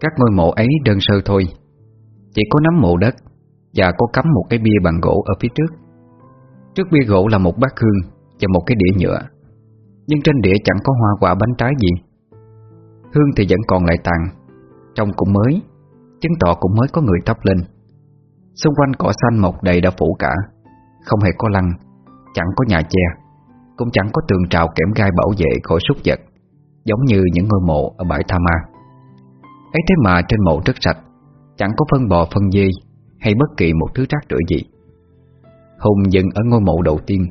Các ngôi mộ ấy đơn sơ thôi. Chỉ có nắm mộ đất Và có cắm một cái bia bằng gỗ ở phía trước. Trước bia gỗ là một bát hương Và một cái đĩa nhựa. Nhưng trên đĩa chẳng có hoa quả bánh trái gì. Hương thì vẫn còn lại tàn, Trông cũng mới, Chứng tỏ cũng mới có người thắp lên. Xung quanh cỏ xanh mọc đầy đã phủ cả, Không hề có lăng, Chẳng có nhà che, Cũng chẳng có tường trào kẽm gai bảo vệ khỏi súc vật, Giống như những ngôi mộ ở bãi Tha Ma ấy thế mà trên mộ rất sạch, Chẳng có phân bò phân dê Hay bất kỳ một thứ rác rưởi gì. Hùng dừng ở ngôi mộ đầu tiên.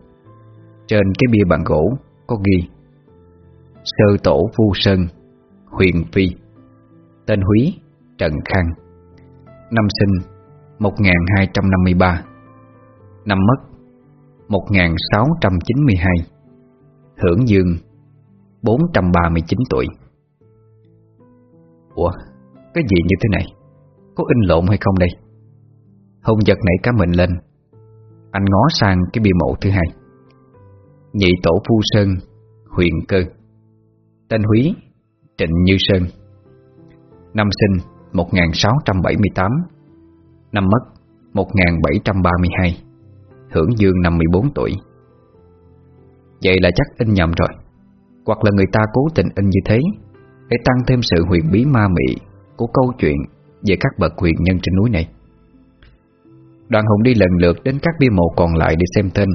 Trên cái bia bằng gỗ Có ghi, Sơ tổ Vu Sơn, Huyền Phi, Tên Húy Trần Khang, Năm sinh 1253 Năm mất 1692 Hưởng dương 439 tuổi. Ủa? Cái gì như thế này? Có in lộn hay không đây? Hùng giật nảy cá mình lên. Anh ngó sang cái bia mộ thứ hai. Nhị tổ Phu Sơn, Huyền Cơ. Tên Húy, Trịnh Như Sơn. Năm sinh 1678 Năm mất 1732 Hưởng dương 54 tuổi. Vậy là chắc in nhầm rồi. Hoặc là người ta cố tình in như thế, Để tăng thêm sự huyền bí ma mị. Của câu chuyện Về các bậc quyền nhân trên núi này. Đoàn Hùng đi lần lượt đến các bia mộ còn lại để xem tên.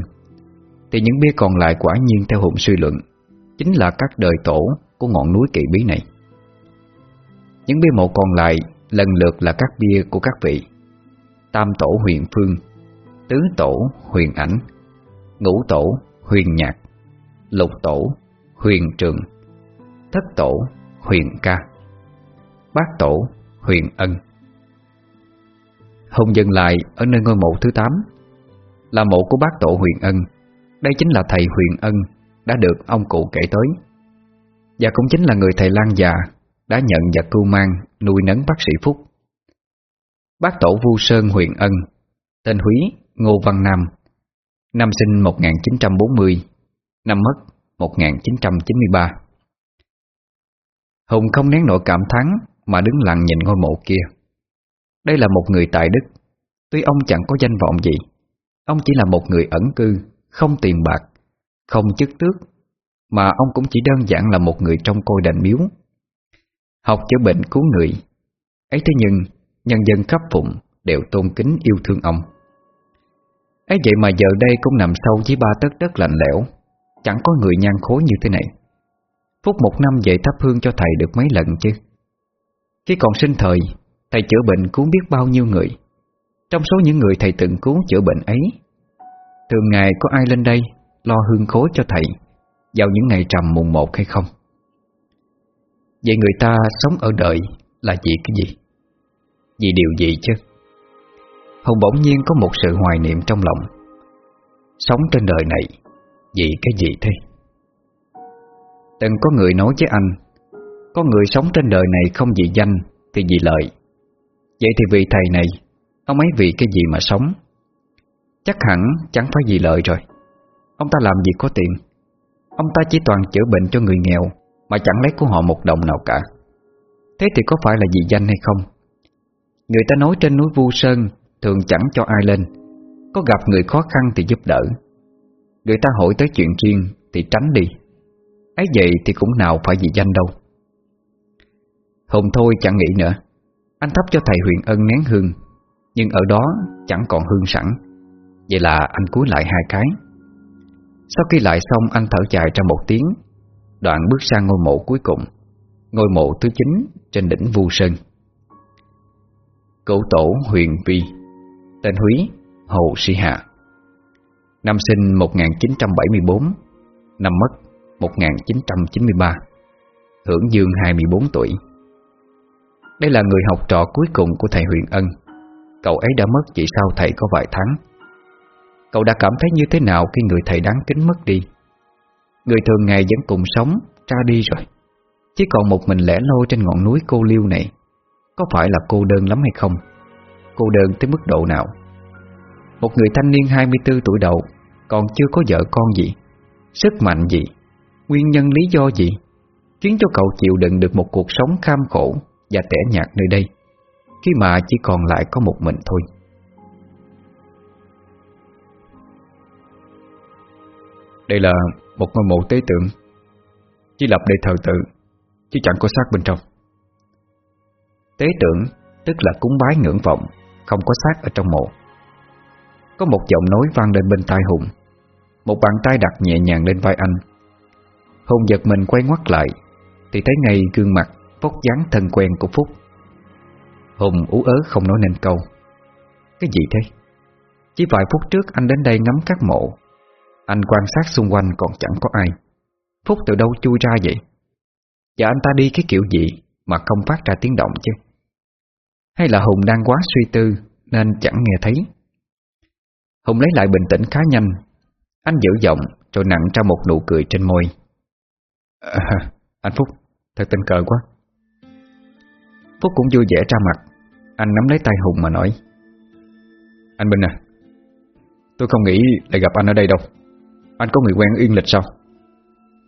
Thì những bia còn lại quả nhiên theo Hùng suy luận, Chính là các đời tổ của ngọn núi kỳ bí này. Những bia mộ còn lại lần lượt là các bia của các vị. Tam tổ huyền phương, Tứ tổ huyền ảnh, Ngũ tổ huyền nhạc, Lục tổ huyền trường, Thất tổ huyền ca. Bát tổ, huyền ân. Hùng dừng lại ở nơi ngôi mộ thứ 8 Là mộ của bác tổ huyền ân. Đây chính là thầy huyền ân Đã được ông cụ kể tới. Và cũng chính là người thầy lang già Đã nhận và cưu mang Nuôi nấng bác sĩ Phúc. Bác tổ Vu Sơn huyền ân, Tên Húy Ngô Văn Nam, Năm sinh 1940 Năm mất 1993 Hùng không nén nổi cảm thán mà đứng lặng nhìn ngôi mộ kia. Đây là một người tài đức. Tuy ông chẳng có danh vọng gì, Ông chỉ là một người ẩn cư, Không tiền bạc, Không chức tước, Mà ông cũng chỉ đơn giản là một người trong côi đền miếu. Học chữa bệnh cứu người, ấy thế nhưng Nhân dân khắp phụng Đều tôn kính yêu thương ông. Ấy vậy mà giờ đây cũng nằm sâu dưới ba tấc đất lạnh lẽo, Chẳng có người nhan khối như thế này. Phúc một năm về thắp hương cho thầy được mấy lần chứ? Khi còn sinh thời, Thầy chữa bệnh cứu biết bao nhiêu người. Trong số những người thầy từng cứu chữa bệnh ấy, Thường ngày có ai lên đây Lo hương khối cho thầy Vào những ngày trầm mùng một hay không? Vậy người ta sống ở đời Là vì cái gì? Vì điều gì chứ? Hùng bỗng nhiên có một sự hoài niệm trong lòng. Sống trên đời này Vì cái gì thế? Từng có người nói với anh có người sống trên đời này không vì danh Thì vì lợi. Vậy thì vị thầy này Ông ấy vì cái gì mà sống? Chắc hẳn chẳng phải vì lợi rồi. Ông ta làm gì có tiền? Ông ta chỉ toàn chữa bệnh cho người nghèo Mà chẳng lấy của họ một đồng nào cả. Thế thì có phải là vì danh hay không? Người ta nói trên núi Vu Sơn Thường chẳng cho ai lên. Có gặp người khó khăn thì giúp đỡ. Người ta hỏi tới chuyện riêng Thì tránh đi. Ấy vậy thì cũng nào phải vì danh đâu. Hùng thôi chẳng nghĩ nữa. Anh thắp cho thầy huyền ân nén hương, Nhưng ở đó chẳng còn hương sẵn. Vậy là anh cúi lại hai cái. Sau khi lại xong, anh thở dài trong một tiếng, Đoạn bước sang ngôi mộ cuối cùng, Ngôi mộ thứ 9 trên đỉnh Vu Sơn. Cửu tổ huyền vi, Tên Húy, Hồ Sĩ Hạ. Năm sinh 1974 Năm mất 1993 Hưởng dương 24 tuổi. Đây là người học trò cuối cùng của thầy Huyền Ân. Cậu ấy đã mất chỉ sau thầy có vài tháng. Cậu đã cảm thấy như thế nào khi người thầy đáng kính mất đi? Người thường ngày vẫn cùng sống, Ra đi rồi. Chỉ còn một mình lẻ loi trên ngọn núi cô liêu này. Có phải là cô đơn lắm hay không? Cô đơn tới mức độ nào? Một người thanh niên 24 tuổi đầu, Còn chưa có vợ con gì. Sức mạnh gì? Nguyên nhân lý do gì? Khiến cho cậu chịu đựng được một cuộc sống kham khổ. Và tẻ nhạt nơi đây, Khi mà chỉ còn lại có một mình thôi. Đây là một ngôi mộ tế tượng Chỉ lập để thờ tự, Chứ chẳng có xác bên trong. Tế tượng Tức là cúng bái ngưỡng vọng, Không có xác ở trong mộ. Có một giọng nói vang lên bên tai Hùng, Một bàn tay đặt nhẹ nhàng lên vai anh. Hùng giật mình quay ngoắt lại, Thì thấy ngay gương mặt Vóc dáng thân quen của Phúc. Hùng ú ớ không nói nên câu. Cái gì thế? Chỉ vài phút trước anh đến đây ngắm các mộ. Anh quan sát xung quanh còn chẳng có ai. Phúc từ đâu chui ra vậy? Và anh ta đi cái kiểu gì Mà không phát ra tiếng động chứ? Hay là Hùng đang quá suy tư Nên chẳng nghe thấy? Hùng lấy lại bình tĩnh khá nhanh. Anh giữ giọng Rồi nặng ra một nụ cười trên môi. À, Anh Phúc Thật tình cờ quá. Phúc cũng vui vẻ ra mặt. Anh nắm lấy tay Hùng mà nói, Anh Minh à Tôi không nghĩ lại gặp anh ở đây đâu. Anh có người quen yên lịch sao?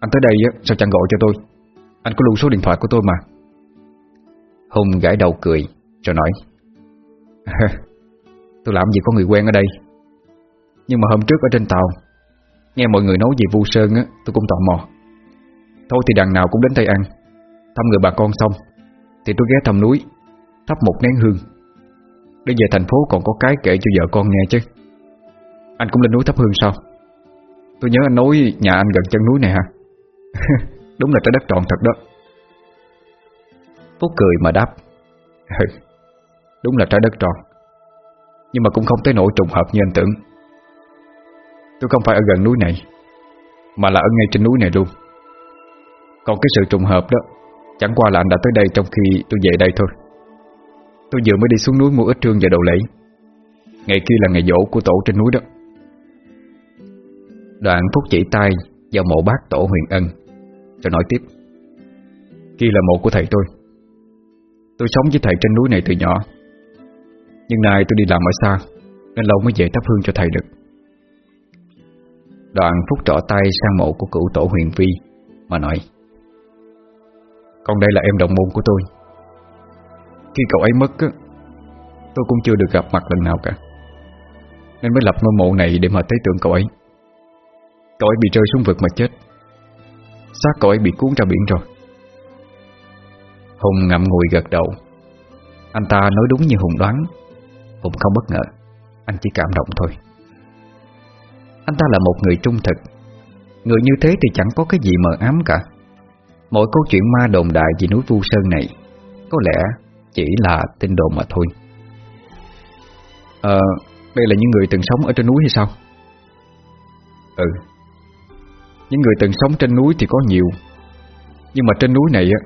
Anh tới đây sao chẳng gọi cho tôi? Anh có lưu số điện thoại của tôi mà. Hùng gãi đầu cười Rồi nói, Tôi làm gì có người quen ở đây? Nhưng mà hôm trước ở trên tàu, Nghe mọi người nói về Vu Sơn á, Tôi cũng tò mò. Thôi thì đằng nào cũng đến Tây An, Thăm người bà con xong. Thì tôi ghé thăm núi, Thắp một nén hương. Để về thành phố còn có cái kể cho vợ con nghe chứ. Anh cũng lên núi thắp hương sao? Tôi nhớ anh nói nhà anh gần chân núi này hả? Đúng là trái đất tròn thật đó. Phúc cười mà đáp Đúng là trái đất tròn. Nhưng mà cũng không tới nỗi trùng hợp như anh tưởng. Tôi không phải ở gần núi này, Mà là ở ngay trên núi này luôn. Còn cái sự trùng hợp đó Chẳng qua là anh đã tới đây trong khi tôi về đây thôi. Tôi vừa mới đi xuống núi mua ít trương và đồ lễ. Ngày kia là ngày dỗ của tổ trên núi đó. Đoạn Phúc chỉ tay vào mộ bác tổ huyền ân, Rồi nói tiếp. Kia là mộ của thầy tôi. Tôi sống với thầy trên núi này từ nhỏ. Nhưng nay tôi đi làm ở xa, Nên lâu mới về thắp hương cho thầy được. Đoạn Phúc trỏ tay sang mộ của cựu tổ huyền vi Mà nói còn đây là em đồng môn của tôi. Khi cậu ấy mất Tôi cũng chưa được gặp mặt lần nào cả. Nên mới lập ngôi mộ này để mà tế tượng cậu ấy. Cậu ấy bị rơi xuống vực mà chết. Xác cậu ấy bị cuốn ra biển rồi. Hùng ngậm ngùi gật đầu. Anh ta nói đúng như Hùng đoán. Hùng không bất ngờ. Anh chỉ cảm động thôi. Anh ta là một người trung thực. Người như thế thì chẳng có cái gì mờ ám cả. Mỗi câu chuyện ma đồn đại về núi Vu Sơn này Có lẽ chỉ là tin đồn mà thôi. Ờ, đây là những người từng sống ở trên núi hay sao? Ừ. Những người từng sống trên núi thì có nhiều. Nhưng mà trên núi này á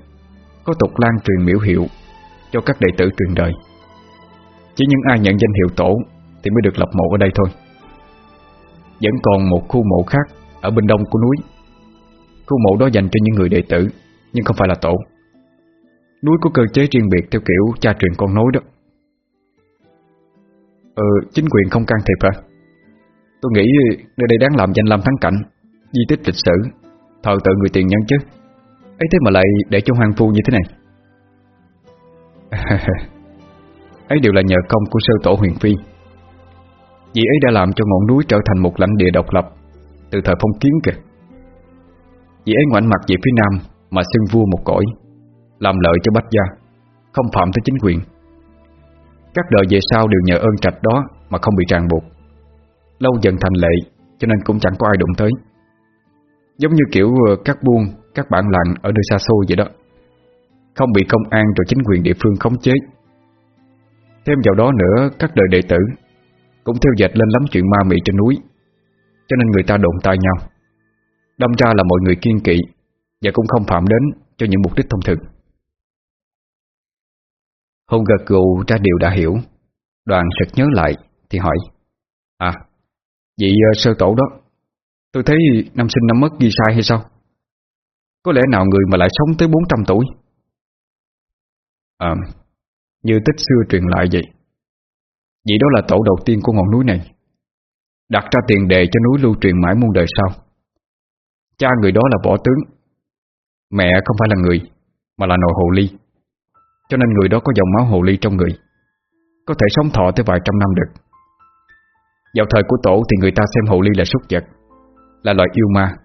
Có tục lan truyền miễu hiệu Cho các đệ tử truyền đời. Chỉ những ai nhận danh hiệu tổ Thì mới được lập mộ ở đây thôi. Vẫn còn một khu mộ khác Ở bên đông của núi. Khu mộ đó dành cho những người đệ tử Nhưng không phải là tổ. Núi có cơ chế riêng biệt theo kiểu cha truyền con nối đó. Ờ, chính quyền không can thiệp hả? Tôi nghĩ nơi đây đáng làm danh lam thắng cảnh Di tích lịch sử Thờ tự người tiền nhân chứ. Ấy thế mà lại để cho hoang phu như thế này. Ấy đều là nhờ công của sơ tổ huyền phi. Vì ấy đã làm cho ngọn núi trở thành một lãnh địa độc lập Từ thời phong kiến kìa. Vì ấy ngoảnh mặt về phía nam Mà xưng vua một cõi, Làm lợi cho bách gia, Không phạm tới chính quyền. Các đời về sau đều nhờ ơn trạch đó Mà không bị ràng buộc. Lâu dần thành lệ, Cho nên cũng chẳng có ai đụng tới. Giống như kiểu ờ, các buôn, Các bản làng ở nơi xa xôi vậy đó, Không bị công an rồi chính quyền địa phương khống chế. Thêm vào đó nữa, Các đời đệ tử Cũng theo dệt lên lắm chuyện ma mị trên núi, Cho nên người ta đụng tai nhau. Đâm ra là mọi người kiên kỵ Và cũng không phạm đến cho những mục đích thông thường. Hùng gật gù ra điều đã hiểu. Đoàn sực nhớ lại Thì hỏi À Vị uh, sơ tổ đó Tôi thấy năm sinh năm mất ghi sai hay sao? Có lẽ nào người mà lại sống tới 400 tuổi? À Như tích xưa truyền lại vậy Vị đó là tổ đầu tiên của ngọn núi này. Đặt ra tiền đề cho núi lưu truyền mãi muôn đời sau. Cha người đó là võ tướng. Mẹ không phải là người, Mà là nội hồ ly. Cho nên người đó có dòng máu hồ ly trong người. Có thể sống thọ tới vài trăm năm được. Vào thời của tổ thì người ta xem hồ ly là súc vật, Là loại yêu ma.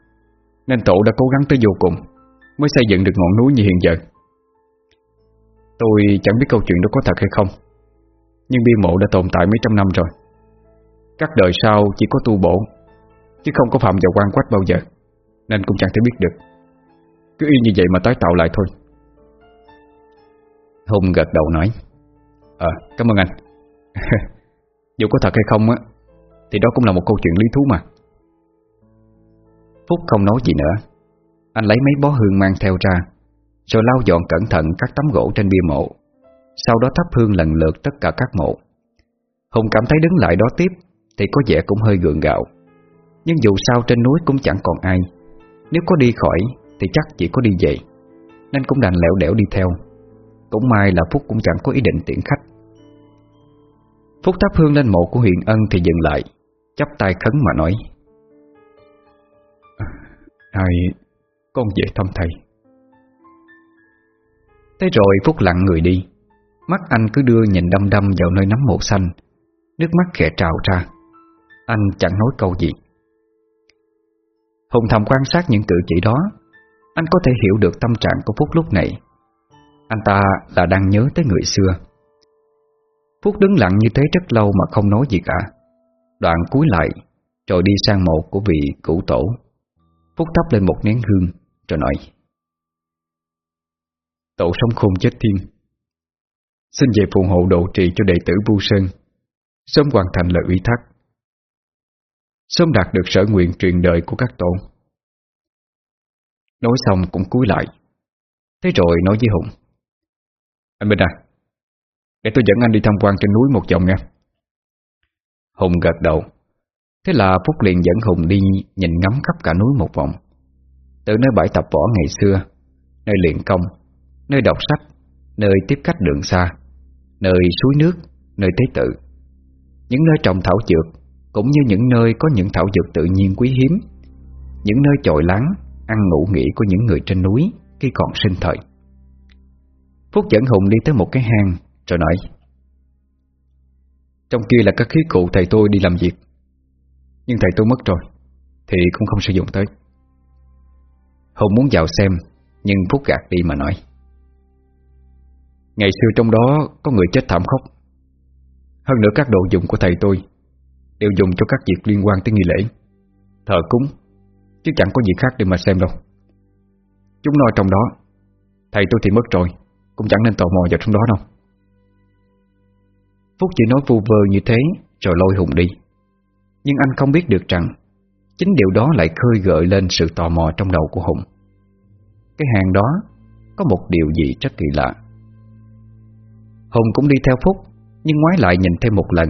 Nên tổ đã cố gắng tới vô cùng Mới xây dựng được ngọn núi như hiện giờ. Tôi chẳng biết câu chuyện đó có thật hay không, Nhưng bia mộ đã tồn tại mấy trăm năm rồi. Các đời sau chỉ có tu bổ, Chứ không có phạm vào quan quách bao giờ. Nên cũng chẳng thể biết được. Cứ y như vậy mà tái tạo lại thôi. Hùng gật đầu nói Ờ, cảm ơn anh. Dù có thật hay không á Thì đó cũng là một câu chuyện lý thú mà. Phúc không nói gì nữa. Anh lấy mấy bó hương mang theo ra Rồi lau dọn cẩn thận các tấm gỗ trên bia mộ. Sau đó thắp hương lần lượt tất cả các mộ. Hùng cảm thấy đứng lại đó tiếp Thì có vẻ cũng hơi gượng gạo. Nhưng dù sao trên núi cũng chẳng còn ai. Nếu có đi khỏi, Thì chắc chỉ có đi về. Nên cũng đành lẻo đẻo đi theo. Cũng may là Phúc cũng chẳng có ý định tiễn khách. Phúc thắp hương lên mộ của Huyền Ân thì dừng lại, chắp tay khấn mà nói. Thầy con về thăm thầy. Thế rồi Phúc lặng người đi. Mắt anh cứ đưa nhìn đăm đăm vào nơi nắm mộ xanh. Nước mắt khẽ trào ra. Anh chẳng nói câu gì. Hùng thầm quan sát những cử chỉ đó. Anh có thể hiểu được tâm trạng của Phúc lúc này. Anh ta là đang nhớ tới người xưa. Phúc đứng lặng như thế rất lâu mà không nói gì cả. Đoạn cúi lại, Rồi đi sang mộ của vị cửu tổ. Phúc thắp lên một nén hương, Rồi nói, Tổ sống khôn chết thiên. Xin về phù hộ độ trì cho đệ tử Vu Sơn, Sớm hoàn thành lời ủy thác. Sớm đạt được sở nguyện truyền đời của các tổ Nói xong cũng cúi lại. Thế rồi nói với Hùng. Anh Minh à Để tôi dẫn anh đi tham quan trên núi một vòng nha. Hùng gật đầu. Thế là Phúc liền dẫn Hùng đi nhìn ngắm khắp cả núi một vòng. Từ nơi bãi tập võ ngày xưa, Nơi luyện công, Nơi đọc sách, Nơi tiếp khách đường xa, Nơi suối nước, Nơi tế tự. Những nơi trồng thảo dược cũng như những nơi có những thảo dược tự nhiên quý hiếm, Những nơi chồi lắng, Ăn ngủ nghỉ của những người trên núi Khi còn sinh thời. Phúc dẫn Hùng đi tới một cái hang, Rồi nói, Trong kia là các khí cụ thầy tôi đi làm việc, Nhưng thầy tôi mất rồi, Thì cũng không sử dụng tới. Hùng muốn vào xem, Nhưng Phúc gạt đi mà nói, Ngày xưa trong đó có người chết thảm khốc, Hơn nữa các đồ dùng của thầy tôi Đều dùng cho các việc liên quan tới nghi lễ. Thờ cúng, Chứ chẳng có gì khác để mà xem đâu. Chúng nói trong đó, Thầy tôi thì mất rồi, cũng chẳng nên tò mò vào trong đó đâu. Phúc chỉ nói vu vơ như thế, Rồi lôi Hùng đi. Nhưng anh không biết được rằng, Chính điều đó lại khơi gợi lên sự tò mò trong đầu của Hùng. Cái hàng đó Có một điều gì rất kỳ lạ. Hùng cũng đi theo Phúc, Nhưng ngoái lại nhìn thêm một lần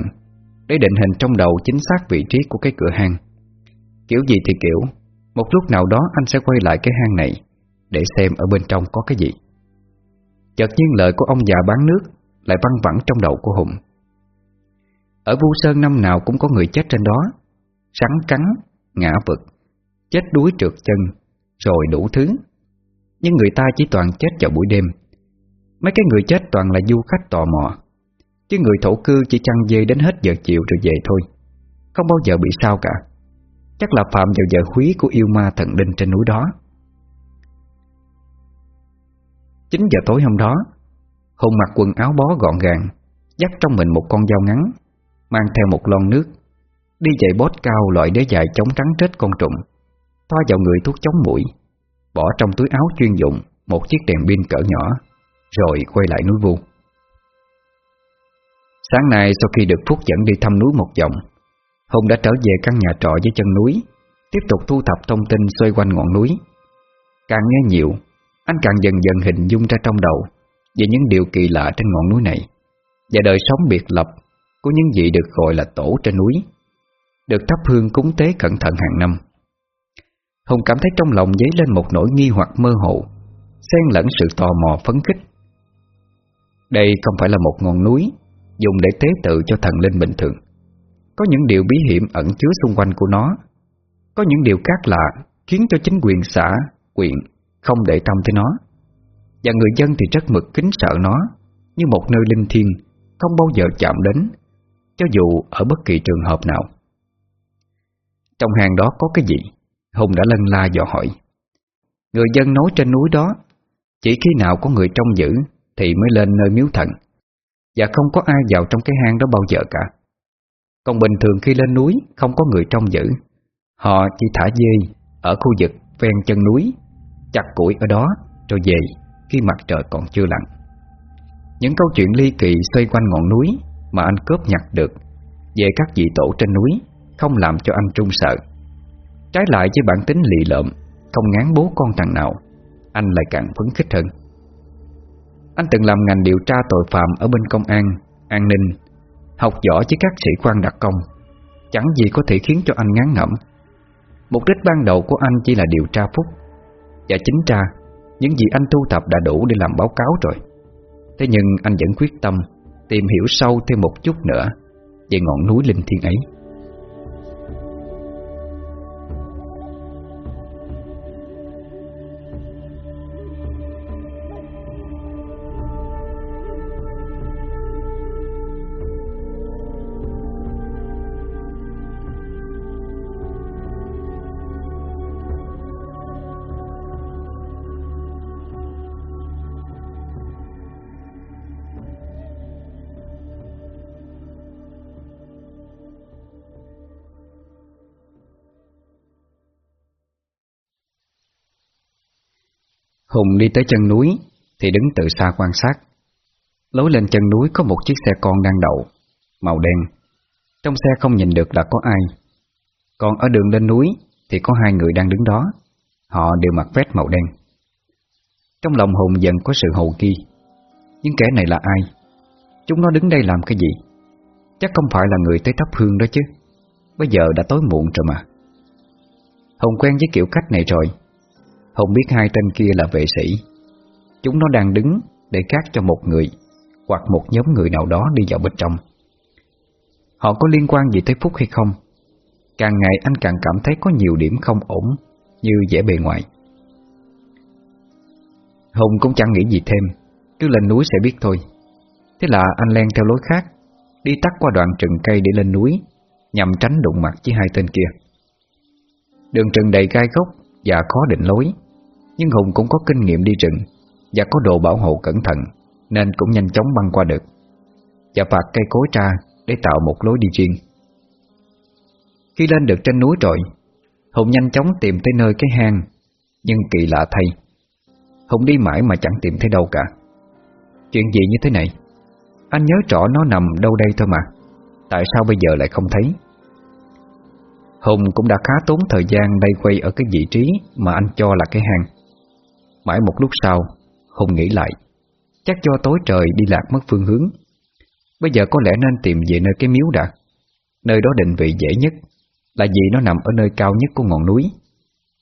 để định hình trong đầu chính xác vị trí của cái cửa hang. Kiểu gì thì kiểu Một lúc nào đó anh sẽ quay lại cái hang này Để xem ở bên trong có cái gì. Chợt nhiên lời của ông già bán nước Lại văng vẳng trong đầu của Hùng. Ở Vu Sơn năm nào cũng có người chết trên đó Rắn cắn, ngã vực Chết đuối trượt chân Rồi đủ thứ. Nhưng người ta chỉ toàn chết vào buổi đêm. Mấy cái người chết toàn là du khách tò mò. Chứ người thổ cư chỉ chăn dê đến hết giờ chiều rồi về thôi. Không bao giờ bị sao cả. Chắc là phạm vào giờ húy của yêu ma thần linh trên núi đó. 9 giờ tối hôm đó, Hùng mặc quần áo bó gọn gàng, Dắt trong mình một con dao ngắn, Mang theo một lon nước, Đi dậy bốt cao loại đế dài chống trắng chết con trùng, Thoa vào người thuốc chống mũi, Bỏ trong túi áo chuyên dụng Một chiếc đèn pin cỡ nhỏ, Rồi quay lại núi vuông. Sáng nay sau khi được Phúc dẫn đi thăm núi một vòng, Hùng đã trở về căn nhà trọ dưới chân núi, Tiếp tục thu thập thông tin xoay quanh ngọn núi. Càng nghe nhiều, anh càng dần dần hình dung ra trong đầu Về những điều kỳ lạ trên ngọn núi này Và đời sống biệt lập Của những vị được gọi là tổ trên núi, Được thắp hương cúng tế cẩn thận hàng năm. Hùng cảm thấy trong lòng dấy lên một nỗi nghi hoặc mơ hồ, Xen lẫn sự tò mò phấn khích. Đây không phải là một ngọn núi Dùng để tế tự cho thần linh bình thường. Có những điều bí hiểm ẩn chứa xung quanh của nó. Có những điều khác lạ Khiến cho chính quyền xã, quyện không để tâm tới nó. Và người dân thì rất mực kính sợ nó Như một nơi linh thiêng Không bao giờ chạm đến Cho dù ở bất kỳ trường hợp nào. Trong hàng đó có cái gì? Hùng đã lân la dò hỏi. Người dân nói trên núi đó Chỉ khi nào có người trông giữ Thì mới lên nơi miếu thần. Và không có ai vào trong cái hang đó bao giờ cả. Còn bình thường khi lên núi, Không có người trông giữ. Họ chỉ thả dê Ở khu vực ven chân núi, Chặt củi ở đó, Rồi về khi mặt trời còn chưa lặn. Những câu chuyện ly kỳ xoay quanh ngọn núi Mà anh cướp nhặt được Về các vị tổ trên núi Không làm cho anh trung sợ. Trái lại với bản tính lì lợm, Không ngán bố con thằng nào, Anh lại càng phấn khích hơn. Anh từng làm ngành điều tra tội phạm Ở bên công an, an ninh Học võ với các sĩ quan đặc công. Chẳng gì có thể khiến cho anh ngán ngẩm. Mục đích ban đầu của anh chỉ là điều tra Phúc. Và chính ra Những gì anh thu thập đã đủ để làm báo cáo rồi. Thế nhưng anh vẫn quyết tâm Tìm hiểu sâu thêm một chút nữa Về ngọn núi linh thiêng ấy. Hùng đi tới chân núi, Thì đứng từ xa quan sát. Lối lên chân núi có một chiếc xe con đang đậu, Màu đen. Trong xe không nhìn được là có ai. Còn ở đường lên núi, Thì có hai người đang đứng đó. Họ đều mặc vest màu đen. Trong lòng Hùng dần có sự hầu nghi. Nhưng kẻ này là ai? Chúng nó đứng đây làm cái gì? Chắc không phải là người tới thắp hương đó chứ. Bây giờ đã tối muộn rồi mà. Hùng quen với kiểu cách này rồi. Hùng biết hai tên kia là vệ sĩ. Chúng nó đang đứng để cát cho một người, Hoặc một nhóm người nào đó đi vào bên trong. Họ có liên quan gì tới Phúc hay không? Càng ngày anh càng cảm thấy có nhiều điểm không ổn, Như vẻ bề ngoài. Hùng cũng chẳng nghĩ gì thêm, Cứ lên núi sẽ biết thôi. Thế là anh len theo lối khác, Đi tắt qua đoạn rừng cây để lên núi, Nhằm tránh đụng mặt với hai tên kia. Đường rừng đầy gai gốc Và khó định lối nhưng Hùng cũng có kinh nghiệm đi rừng Và có đồ bảo hộ cẩn thận, Nên cũng nhanh chóng băng qua được. Và phạt cây cối ra Để tạo một lối đi riêng. Khi lên được trên núi rồi, Hùng nhanh chóng tìm tới nơi cái hang, Nhưng kỳ lạ thay, Hùng đi mãi mà chẳng tìm thấy đâu cả. Chuyện gì như thế này? Anh nhớ rõ nó nằm đâu đây thôi mà, Tại sao bây giờ lại không thấy? Hùng cũng đã khá tốn thời gian đây quay ở cái vị trí mà anh cho là cái hang. Mãi một lúc sau Hùng nghĩ lại. Chắc do tối trời đi lạc mất phương hướng. Bây giờ có lẽ nên tìm về nơi cái miếu đã. Nơi đó định vị dễ nhất Là vì nó nằm ở nơi cao nhất của ngọn núi.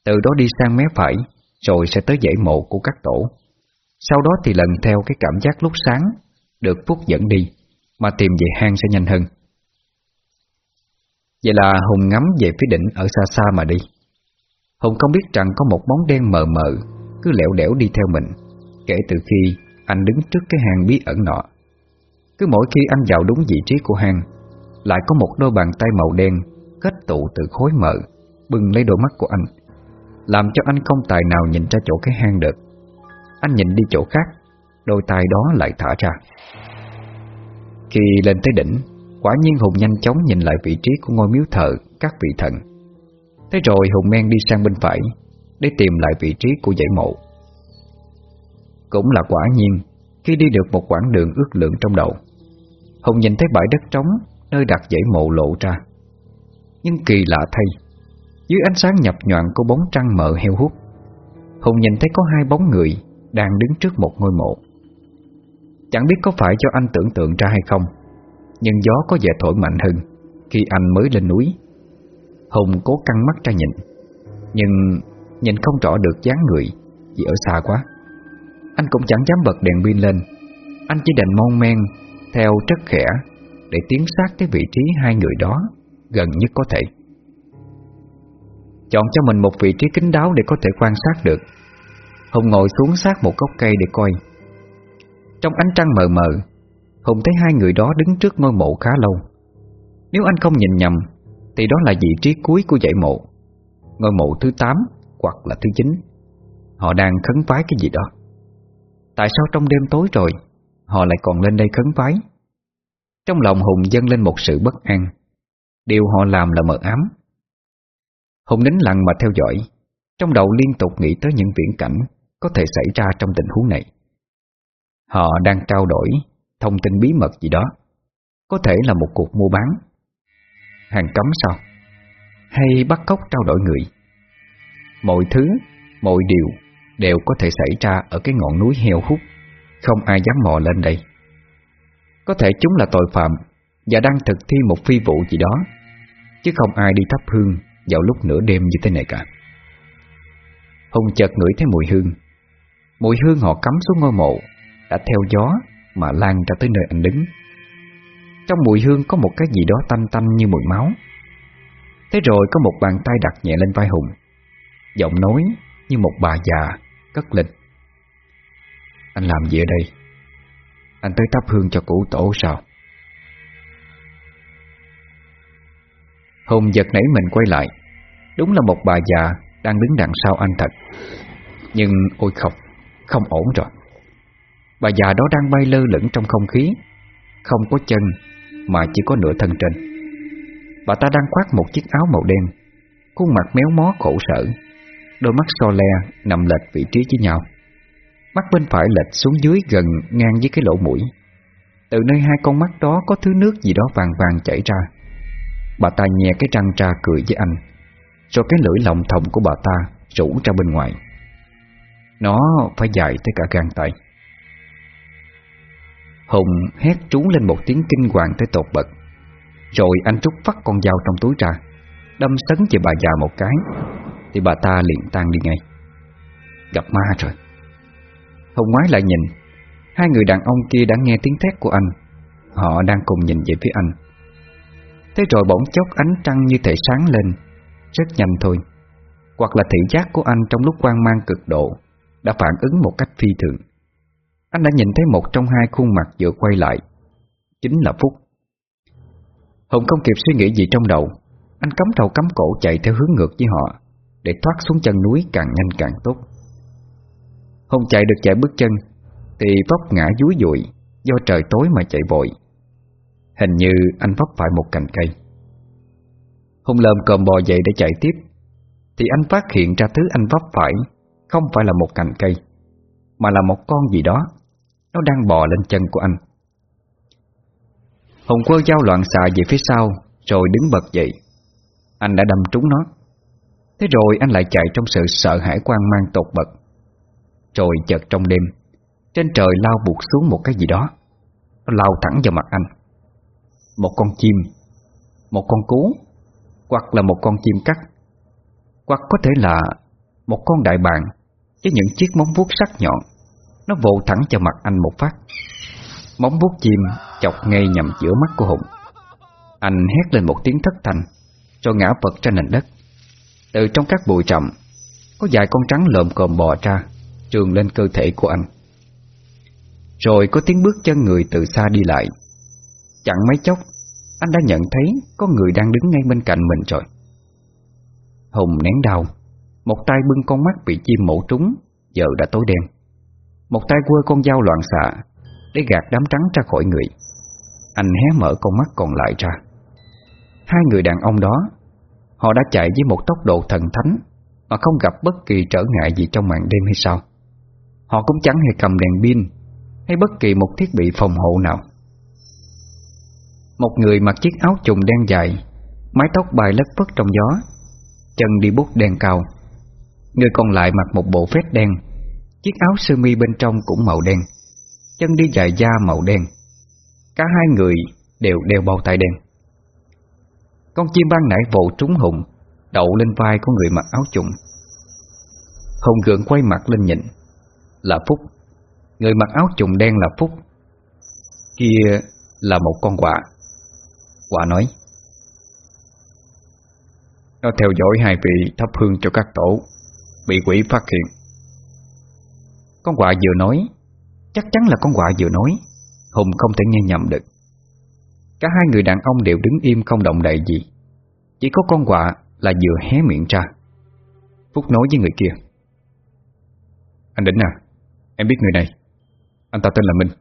Từ đó đi sang mé phải, Rồi sẽ tới dãy mộ của các tổ. Sau đó thì lần theo cái cảm giác lúc sáng Được Phúc dẫn đi, Mà tìm về hang sẽ nhanh hơn. Vậy là Hùng ngắm về phía đỉnh ở xa xa mà đi. Hùng không biết rằng có một bóng đen mờ mờ cứ lẻo đẻo đi theo mình, Kể từ khi anh đứng trước cái hang bí ẩn nọ. Cứ mỗi khi anh vào đúng vị trí của hang, Lại có một đôi bàn tay màu đen Kết tụ từ khối mờ Bừng lấy đôi mắt của anh, Làm cho anh không tài nào nhìn ra chỗ cái hang được. Anh nhìn đi chỗ khác, Đôi tay đó lại thả ra. Khi lên tới đỉnh, Quả nhiên Hùng nhanh chóng nhìn lại vị trí của ngôi miếu thờ Các vị thần. Thế rồi Hùng men đi sang bên phải để tìm lại vị trí của dãy mộ. Cũng là quả nhiên, khi đi được một quãng đường ước lượng trong đầu, Hùng nhìn thấy bãi đất trống nơi đặt dãy mộ lộ ra. Nhưng kỳ lạ thay, dưới ánh sáng nhập nhoạng của bóng trăng mờ heo hút, Hùng nhìn thấy có hai bóng người đang đứng trước một ngôi mộ. Chẳng biết có phải cho anh tưởng tượng ra hay không, nhưng gió có vẻ thổi mạnh hơn khi anh mới lên núi. Hùng cố căng mắt ra nhìn, nhưng Nhìn không rõ được dáng người, Vì ở xa quá. Anh cũng chẳng dám bật đèn pin lên. Anh chỉ đành mon men Theo rất khẽ Để tiến sát tới vị trí hai người đó Gần nhất có thể. Chọn cho mình một vị trí kín đáo Để có thể quan sát được. Hùng ngồi xuống sát một gốc cây để coi. Trong ánh trăng mờ mờ, Hùng thấy hai người đó đứng trước ngôi mộ khá lâu. Nếu anh không nhìn nhầm, Thì đó là vị trí cuối của dãy mộ. Ngôi mộ thứ 8 hoặc là thứ chín. Họ đang khấn vái cái gì đó. Tại sao trong đêm tối rồi, Họ lại còn lên đây khấn vái? Trong lòng Hùng dâng lên một sự bất an. Điều họ làm là mờ ám. Hùng nín lặng mà theo dõi, Trong đầu liên tục nghĩ tới những viễn cảnh Có thể xảy ra trong tình huống này. Họ đang trao đổi Thông tin bí mật gì đó, Có thể là một cuộc mua bán. Hàng cấm sao? Hay bắt cóc trao đổi người? Mọi thứ, Mọi điều Đều có thể xảy ra ở cái ngọn núi heo hút. Không ai dám mò lên đây. Có thể chúng là tội phạm Và đang thực thi một phi vụ gì đó, Chứ không ai đi thắp hương Vào lúc nửa đêm như thế này cả. Hùng chợt ngửi thấy mùi hương. Mùi hương họ cắm xuống ngôi mộ, Đã theo gió mà lan ra tới nơi anh đứng. Trong mùi hương có một cái gì đó tanh tanh như mùi máu. Thế rồi có một bàn tay đặt nhẹ lên vai Hùng. Giọng nói như một bà già cất lên Anh làm gì ở đây? Anh tới thắp hương cho cụ tổ sao? Hùng giật nảy mình quay lại. Đúng là một bà già đang đứng đằng sau anh thật. Nhưng ôi không, không ổn rồi. Bà già đó đang bay lơ lửng trong không khí. Không có chân Mà chỉ có nửa thân trên. Bà ta đang khoác một chiếc áo màu đen. Khuôn mặt méo mó khổ sở. Đôi mắt so le nằm lệch vị trí với nhau. Mắt bên phải lệch xuống dưới gần ngang với cái lỗ mũi. Từ nơi hai con mắt đó có thứ nước gì đó vàng vàng chảy ra. Bà ta nhẹ cái răng ra cười với anh Rồi cái lưỡi lòng thòng của bà ta rủ ra bên ngoài. Nó phải dài tới cả gan tay. Hùng hét trú lên một tiếng kinh hoàng tới tột bật. Rồi anh trút phát con dao trong túi ra, Đâm sấn về bà già một cái. Thì bà ta liền tan đi ngay. Gặp ma rồi. Hồng ngoái lại nhìn. Hai người đàn ông kia đã nghe tiếng thét của anh. Họ đang cùng nhìn về phía anh. Thế rồi bỗng chốc ánh trăng như thể sáng lên. Rất nhanh thôi. Hoặc là thị giác của anh trong lúc quan mang cực độ Đã phản ứng một cách phi thường. Anh đã nhìn thấy một trong hai khuôn mặt vừa quay lại. Chính là Phúc. Hùng không kịp suy nghĩ gì trong đầu. Anh cắm đầu cắm cổ chạy theo hướng ngược với họ. Để thoát xuống chân núi càng nhanh càng tốt. Hùng chạy được chạy bước chân, Thì vấp ngã dúi dụi Do trời tối mà chạy vội. Hình như anh vấp phải một cành cây. Hùng lơm cơm bò dậy để chạy tiếp, Thì anh phát hiện ra thứ anh vấp phải Không phải là một cành cây, Mà là một con gì đó. Nó đang bò lên chân của anh. Hùng quơ dao loạn xạ về phía sau, Rồi đứng bật dậy. Anh đã đâm trúng nó. Thế rồi anh lại chạy trong sự sợ hãi quan mang tột bật. Rồi chợt trong đêm, Trên trời lao buộc xuống một cái gì đó Nó lao thẳng vào mặt anh. Một con chim, Một con cú, Hoặc là một con chim cắt, Hoặc có thể là Một con đại bàng Với những chiếc móng vuốt sắc nhọn. Nó vồ thẳng vào mặt anh một phát. Móng vuốt chim chọc ngay nhằm giữa mắt của Hùng. Anh hét lên một tiếng thất thanh, Rồi ngã vật trên nền đất. Từ trong các bụi rậm Có vài con trắng lợm cồm bò ra, Trường lên cơ thể của anh. Rồi có tiếng bước chân người từ xa đi lại. Chẳng mấy chốc, Anh đã nhận thấy Có người đang đứng ngay bên cạnh mình rồi. Hùng nén đau, Một tay bưng con mắt bị chim mổ trúng, Giờ đã tối đen. Một tay quơ con dao loạn xạ Để gạt đám trắng ra khỏi người. Anh hé mở con mắt còn lại ra. Hai người đàn ông đó Họ đã chạy với một tốc độ thần thánh Mà không gặp bất kỳ trở ngại gì trong màn đêm hay sao? Họ cũng chẳng hề cầm đèn pin Hay bất kỳ một thiết bị phòng hộ nào. Một người mặc chiếc áo trùng đen dài, Mái tóc bài lất phất trong gió, Chân đi bút đen cao. Người còn lại mặc một bộ vest đen, Chiếc áo sơ mi bên trong cũng màu đen, Chân đi dài da màu đen. Cả hai người đều đeo bao tay đen. Con chim ban nãy vồ trúng Hùng, Đậu lên vai của người mặc áo trùng Hùng gượng quay mặt lên nhìn. Là Phúc. Người mặc áo trùng đen là Phúc. Kia là một con quạ. Quạ nói. Nó theo dõi hai vị thắp hương cho các tổ, Bị quỷ phát hiện. Con quạ vừa nói, Chắc chắn là con quạ vừa nói. Hùng không thể nghe nhầm được. Cả hai người đàn ông đều đứng im không động đậy gì. Chỉ có con quạ là vừa hé miệng ra. Phúc nói với người kia. Anh Đỉnh à Em biết người này. Anh ta tên là Minh.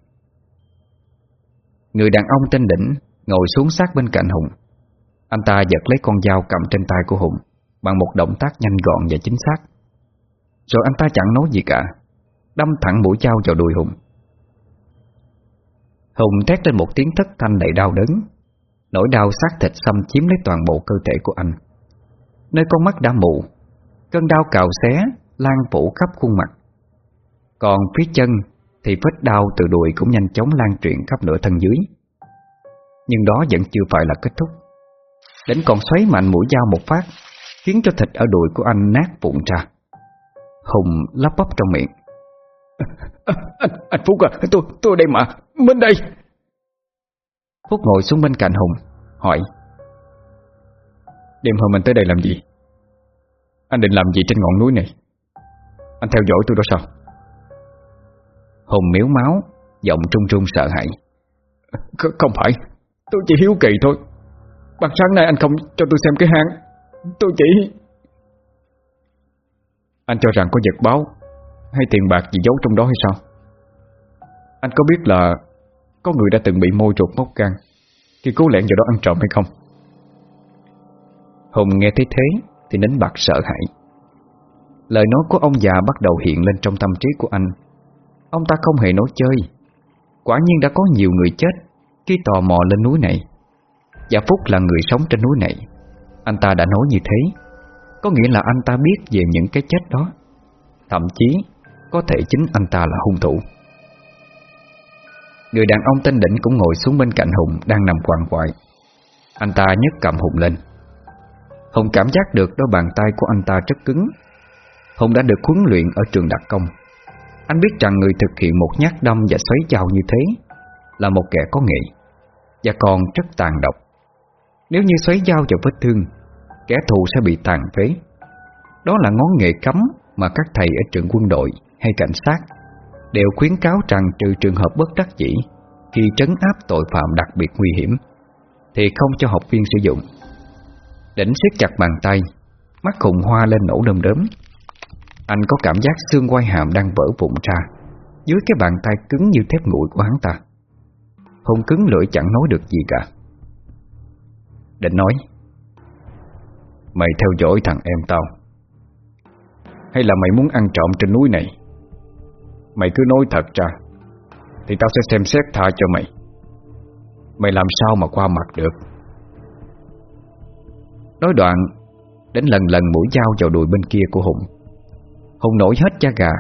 Người đàn ông tên Đỉnh Ngồi xuống sát bên cạnh Hùng. Anh ta giật lấy con dao cầm trên tay của Hùng, Bằng một động tác nhanh gọn và chính xác. Rồi anh ta chẳng nói gì cả, Đâm thẳng mũi dao vào đùi Hùng. Hùng thét lên một tiếng thất thanh đầy đau đớn. Nỗi đau xác thịt xâm chiếm lấy toàn bộ cơ thể của anh. Nơi con mắt đã mù Cơn đau cào xé Lan phủ khắp khuôn mặt. Còn phía chân Thì vết đau từ đùi cũng nhanh chóng lan truyền khắp nửa thân dưới. Nhưng đó vẫn chưa phải là kết thúc. Đến còn xoáy mạnh mũi dao một phát Khiến cho thịt ở đùi của anh nát vụn ra. Hùng lắp bắp trong miệng. Anh, anh Phúc à Tôi tôi đây mà. Minh đây Phúc ngồi xuống bên cạnh Hùng Hỏi. Đêm hôm mình tới đây làm gì? Anh định làm gì trên ngọn núi này? Anh theo dõi tôi đó sao? Hùng miếu máu Giọng trung trung sợ hãi. Không phải Tôi chỉ hiếu kỳ thôi. Bằng sáng nay anh không cho tôi xem cái hang Tôi chỉ Anh cho rằng có vật báo Hay tiền bạc gì giấu trong đó hay sao? Anh có biết là có người đã từng bị môi ruột móc gan. Thì cố lẹn vào đó ăn trộm hay không? Hùng nghe thấy thế Thì nín bạc sợ hãi. Lời nói của ông già bắt đầu hiện lên trong tâm trí của anh. Ông ta không hề nói chơi. Quả nhiên đã có nhiều người chết Khi tò mò lên núi này. Và Phúc là người sống trên núi này. Anh ta đã nói như thế. Có nghĩa là anh ta biết về những cái chết đó. Thậm chí Có thể chính anh ta là hung thủ. Người đàn ông tên Đỉnh cũng ngồi xuống bên cạnh Hùng Đang nằm quằn quại. Anh ta nhấc cầm Hùng lên. Hùng cảm giác được đôi bàn tay của anh ta rất cứng. Hùng đã được huấn luyện ở trường đặc công. Anh biết rằng người thực hiện một nhát đâm và xoáy dao như thế Là một kẻ có nghệ Và còn rất tàn độc. Nếu như xoáy dao vào vết thương, Kẻ thù sẽ bị tàn phế. Đó là ngón nghệ cấm Mà các thầy ở trường quân đội hay cảnh sát Đều khuyến cáo rằng trừ trường hợp bất đắc dĩ, Khi trấn áp tội phạm đặc biệt nguy hiểm, Thì không cho học viên sử dụng. Đỉnh siết chặt bàn tay, Mắt khùng hoa lên nổ đơm đớm Anh có cảm giác xương quai hàm đang vỡ vụn ra, Dưới cái bàn tay cứng như thép nguội của hắn ta. Hùng cứng lưỡi chẳng nói được gì cả. Định nói, Mày theo dõi thằng em tao. Hay là mày muốn ăn trộm trên núi này? Mày cứ nói thật ra, Thì tao sẽ xem xét tha cho mày. Mày làm sao mà qua mặt được? Nói đoạn, Đến lần lần mũi dao vào đùi bên kia của Hùng. Hùng nổi hết da gà,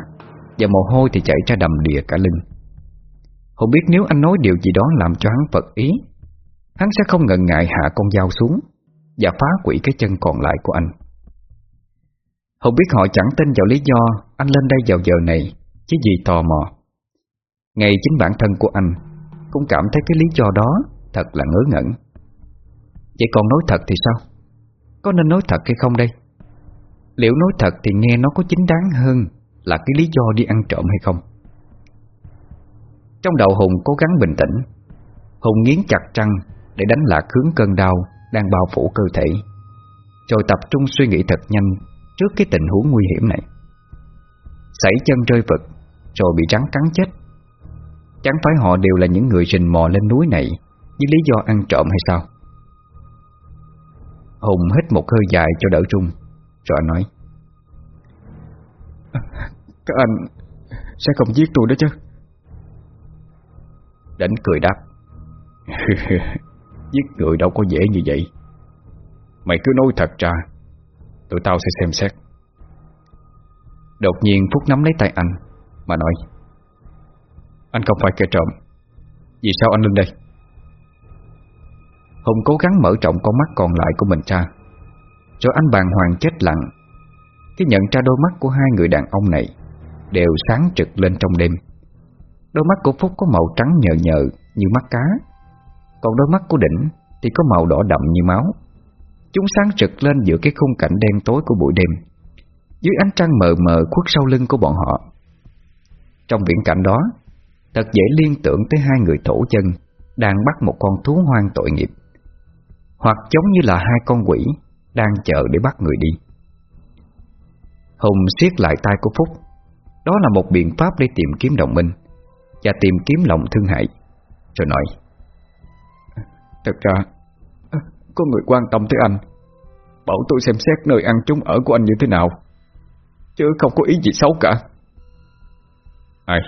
Và mồ hôi thì chảy ra đầm đìa cả lưng. Hùng biết nếu anh nói điều gì đó làm cho hắn phật ý, Hắn sẽ không ngần ngại hạ con dao xuống Và phá quỷ cái chân còn lại của anh. Hùng biết họ chẳng tin vào lý do Anh lên đây vào giờ này Chứ gì tò mò. Ngay chính bản thân của anh Cũng cảm thấy cái lý do đó Thật là ngớ ngẩn. Vậy còn nói thật thì sao? Có nên nói thật hay không đây? Liệu nói thật thì nghe nó có chính đáng hơn Là cái lý do đi ăn trộm hay không? Trong đầu Hùng cố gắng bình tĩnh. Hùng nghiến chặt răng Để đánh lạc hướng cơn đau Đang bao phủ cơ thể. Rồi tập trung suy nghĩ thật nhanh Trước cái tình huống nguy hiểm này. Sảy chân rơi vực. Rồi bị rắn cắn chết. Chẳng phải họ đều là những người rình mò lên núi này Với lý do ăn trộm hay sao? Hùng hít một hơi dài cho đỡ trung Rồi anh nói. Các anh Sẽ không giết tôi đó chứ? Đánh cười đáp. Giết người đâu có dễ như vậy. Mày cứ nói thật ra Tụi tao sẽ xem xét. Đột nhiên Phúc nắm lấy tay anh mà nói. Anh không phải kẻ trộm. Vì sao anh lên đây? Hùng cố gắng mở rộng con mắt còn lại của mình ra Rồi anh bàng hoàng chết lặng. Khi nhận ra đôi mắt của hai người đàn ông này Đều sáng trực lên trong đêm. Đôi mắt của Phúc có màu trắng nhờ nhờ Như mắt cá, Còn đôi mắt của Đỉnh Thì có màu đỏ đậm như máu. Chúng sáng trực lên giữa cái khung cảnh đen tối của buổi đêm. Dưới ánh trăng mờ mờ khuất sau lưng của bọn họ trong viễn cảnh đó. Thật dễ liên tưởng tới hai người thổ chân Đang bắt một con thú hoang tội nghiệp, Hoặc giống như là hai con quỷ Đang chờ để bắt người đi. Hùng siết lại tay của Phúc. Đó là một biện pháp để tìm kiếm đồng minh Và tìm kiếm lòng thương hại. Rồi nói, Thật ra, Có người quan tâm tới anh. Bảo tôi xem xét nơi ăn chúng ở của anh như thế nào. Chứ không có ý gì xấu cả. Ai?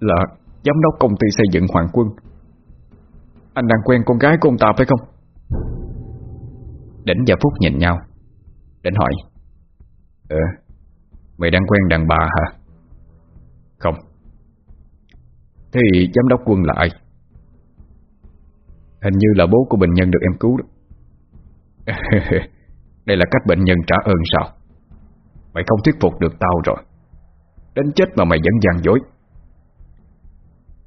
Là giám đốc công ty xây dựng Hoàng Quân. Anh đang quen con gái của ông ta phải không? Đỉnh và Phúc nhìn nhau. Đỉnh hỏi. Ờ Mày đang quen đàn bà hả? Không. Thế giám đốc quân là ai? Hình như là bố của bệnh nhân được em cứu đó. Đây là cách bệnh nhân trả ơn sao? Mày không thuyết phục được tao rồi. Đến chết mà mày vẫn gian dối.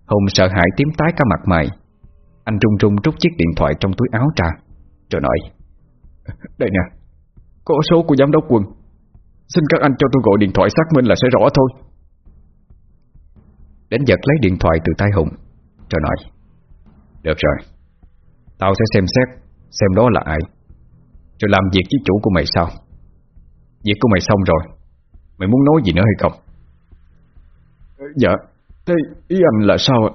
Hùng sợ hãi tím tái cả mặt mày. Anh trung trung rút chiếc điện thoại trong túi áo ra, Rồi nói, Đây nè, Có số của giám đốc quân. Xin các anh cho tôi gọi điện thoại xác minh là sẽ rõ thôi. Đến giật lấy điện thoại từ tay Hùng, Rồi nói, Được rồi, Tao sẽ xem xét Xem đó là ai. Rồi làm việc với chủ của mày sao Việc của mày xong rồi, Mày muốn nói gì nữa hay không? Dạ. Thế ý anh là sao ạ?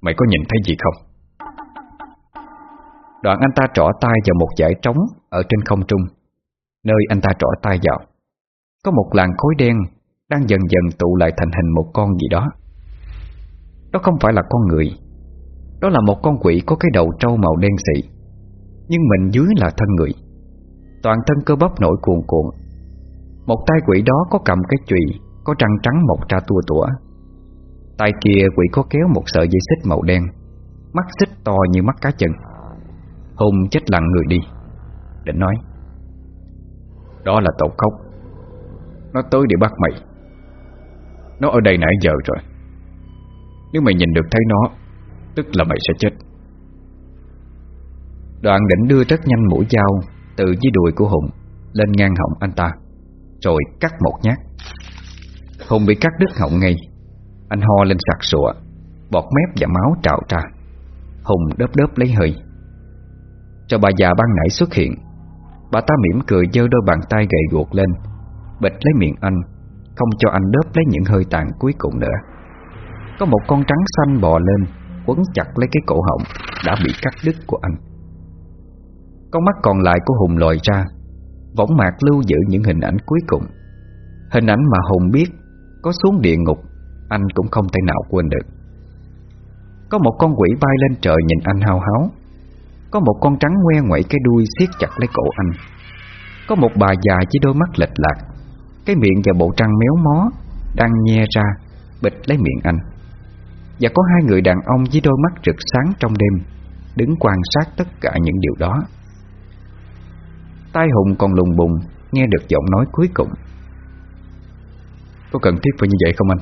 Mày có nhìn thấy gì không? Đoạn anh ta trỏ tay vào một dải trống Ở trên không trung. Nơi anh ta trỏ tay vào, Có một làn khối đen Đang dần dần tụ lại thành hình một con gì đó. Đó không phải là con người. Đó là một con quỷ có cái đầu trâu màu đen xị, Nhưng mình dưới là thân người. Toàn thân cơ bắp nổi cuồn cuộn. Một tay quỷ đó có cầm cái chùy có trăng trắng mọc ra tua tủa. Tay kia quỷ có kéo một sợi dây xích màu đen, Mắt xích to như mắt cá chân. Hùng chết lặng người đi, Định nói, Đó là tổ khóc. Nó tới để bắt mày. Nó ở đây nãy giờ rồi. Nếu mày nhìn được thấy nó, Tức là mày sẽ chết. Đoạn định đưa rất nhanh mũi dao Từ dưới đùi của Hùng Lên ngang họng anh ta, Rồi cắt một nhát. Hùng bị cắt đứt họng ngay. Anh ho lên sặc sụa, Bọt mép và máu trào ra. Hùng đớp đớp lấy hơi. Cho bà già ban nãy xuất hiện, Bà ta mỉm cười giơ đôi bàn tay gầy guộc lên Bịch lấy miệng anh, Không cho anh đớp lấy những hơi tàn cuối cùng nữa. Có một con trắng xanh bò lên, Quấn chặt lấy cái cổ họng Đã bị cắt đứt của anh. Con mắt còn lại của Hùng lòi ra, Võng mạc lưu giữ những hình ảnh cuối cùng. Hình ảnh mà Hùng biết có xuống địa ngục, Anh cũng không thể nào quên được. Có một con quỷ bay lên trời nhìn anh hao háo. Có một con trắng ngoe ngoẩy cái đuôi siết chặt lấy cổ anh. Có một bà già với đôi mắt lệch lạc, Cái miệng và bộ trăng méo mó, Đang nhe ra Bịch lấy miệng anh. Và có hai người đàn ông với đôi mắt rực sáng trong đêm, Đứng quan sát tất cả những điều đó. Tai Hùng còn lùng bùng, Nghe được giọng nói cuối cùng. Có cần thiết phải như vậy không anh?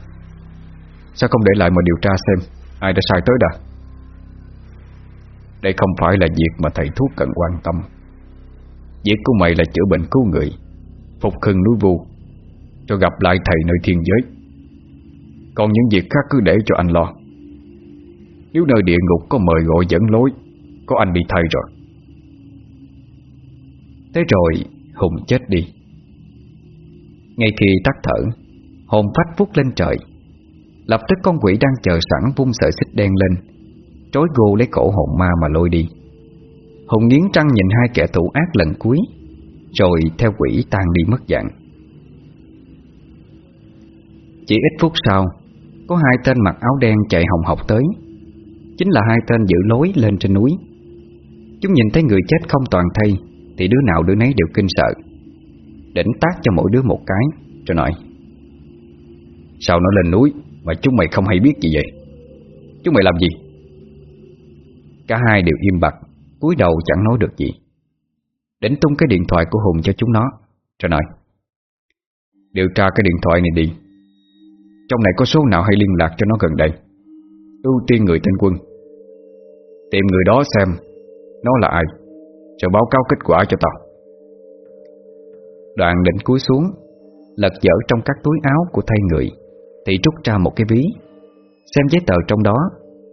Sao không để lại mà điều tra xem? Ai đã sai tới đã Đây không phải là việc mà thầy thuốc cần quan tâm. Việc của mày là chữa bệnh cứu người, Phục hưng núi vu, Cho gặp lại thầy nơi thiên giới. Còn những việc khác cứ để cho anh lo. Nếu nơi địa ngục có mời gọi dẫn lối, Có anh đi thay rồi. Thế rồi, Hùng chết đi. Ngay khi tắt thở Hồn phách vút lên trời. Lập tức con quỷ đang chờ sẵn vung sợi xích đen lên Trối gô lấy cổ hồn ma mà lôi đi. Hùng nghiến trăng nhìn hai kẻ thủ ác lần cuối, Rồi theo quỷ tan đi mất dạng. Chỉ ít phút sau, Có hai tên mặc áo đen chạy hồng học tới. Chính là hai tên giữ lối lên trên núi. Chúng nhìn thấy người chết không toàn thây, Thì đứa nào đứa nấy đều kinh sợ. Đỉnh tác cho mỗi đứa một cái, Rồi nói Sao nó lên núi Mà chúng mày không hay biết gì vậy? Chúng mày làm gì? Cả hai đều im bặt, cúi đầu chẳng nói được gì. Đến tung cái điện thoại của Hùng cho chúng nó, Rồi nói, Điều tra cái điện thoại này đi. Trong này có số nào hay liên lạc cho nó gần đây? Ưu tiên người tên quân. Tìm người đó xem, Nó là ai, Rồi báo cáo kết quả cho tao. Đoạn định cúi xuống, Lật dở trong các túi áo của thay người. Thì rút ra một cái ví. Xem giấy tờ trong đó,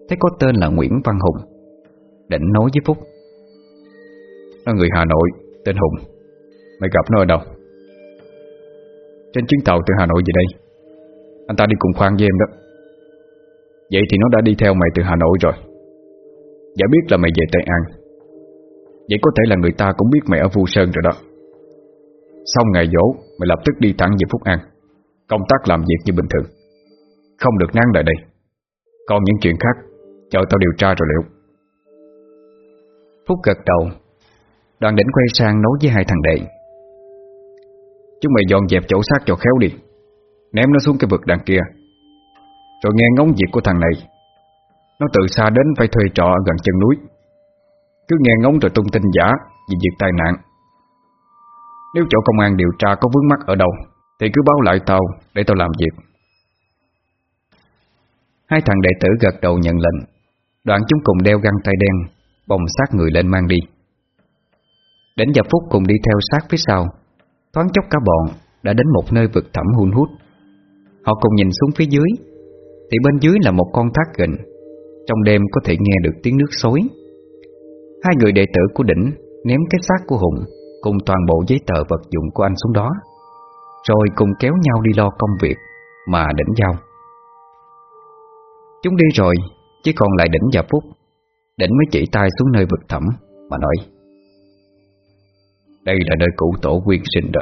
Thấy có tên là Nguyễn Văn Hùng. Định nói với Phúc. Nó người Hà Nội, Tên Hùng. Mày gặp nó ở đâu? Trên chuyến tàu từ Hà Nội về đây. Anh ta đi cùng khoan với em đó. Vậy thì nó đã đi theo mày từ Hà Nội rồi. Giả biết là mày về Tây An. Vậy có thể là người ta cũng biết mày ở Vu Sơn rồi đó. Xong ngày dỗ, Mày lập tức đi thẳng về Phúc An. Công tác làm việc như bình thường. Không được ngăn lại đây. Còn những chuyện khác Chờ tao điều tra rồi liệu. Phúc gật đầu. Đoàn đỉnh quay sang nói với hai thằng đệ. Chúng mày dọn dẹp chỗ xác cho khéo đi. Ném nó xuống cái vực đằng kia. Rồi nghe ngóng việc của thằng này. Nó từ xa đến phải thuê trọ ở gần chân núi. Cứ nghe ngóng rồi tung tin giả Vì việc tai nạn. Nếu chỗ công an điều tra có vướng mắc ở đâu, Thì cứ báo lại tao Để tao làm việc. Hai thằng đệ tử gật đầu nhận lệnh. Đoạn chúng cùng đeo găng tay đen, Bồng sát người lên mang đi. Đến giờ phút cùng đi theo sát phía sau, Thoáng chốc cả bọn Đã đến một nơi vực thẳm hun hút. Họ cùng nhìn xuống phía dưới. Thì bên dưới là một con thác gịnh Trong đêm có thể nghe được tiếng nước xối. Hai người đệ tử của đỉnh Ném cái xác của Hùng Cùng toàn bộ giấy tờ vật dụng của anh xuống đó, Rồi cùng kéo nhau đi lo công việc Mà đỉnh giao. Chúng đi rồi, Chỉ còn lại đỉnh và Phúc. Đỉnh mới chỉ tay xuống nơi vực thẳm, Mà nói, Đây là nơi cũ tổ quyên sinh đó.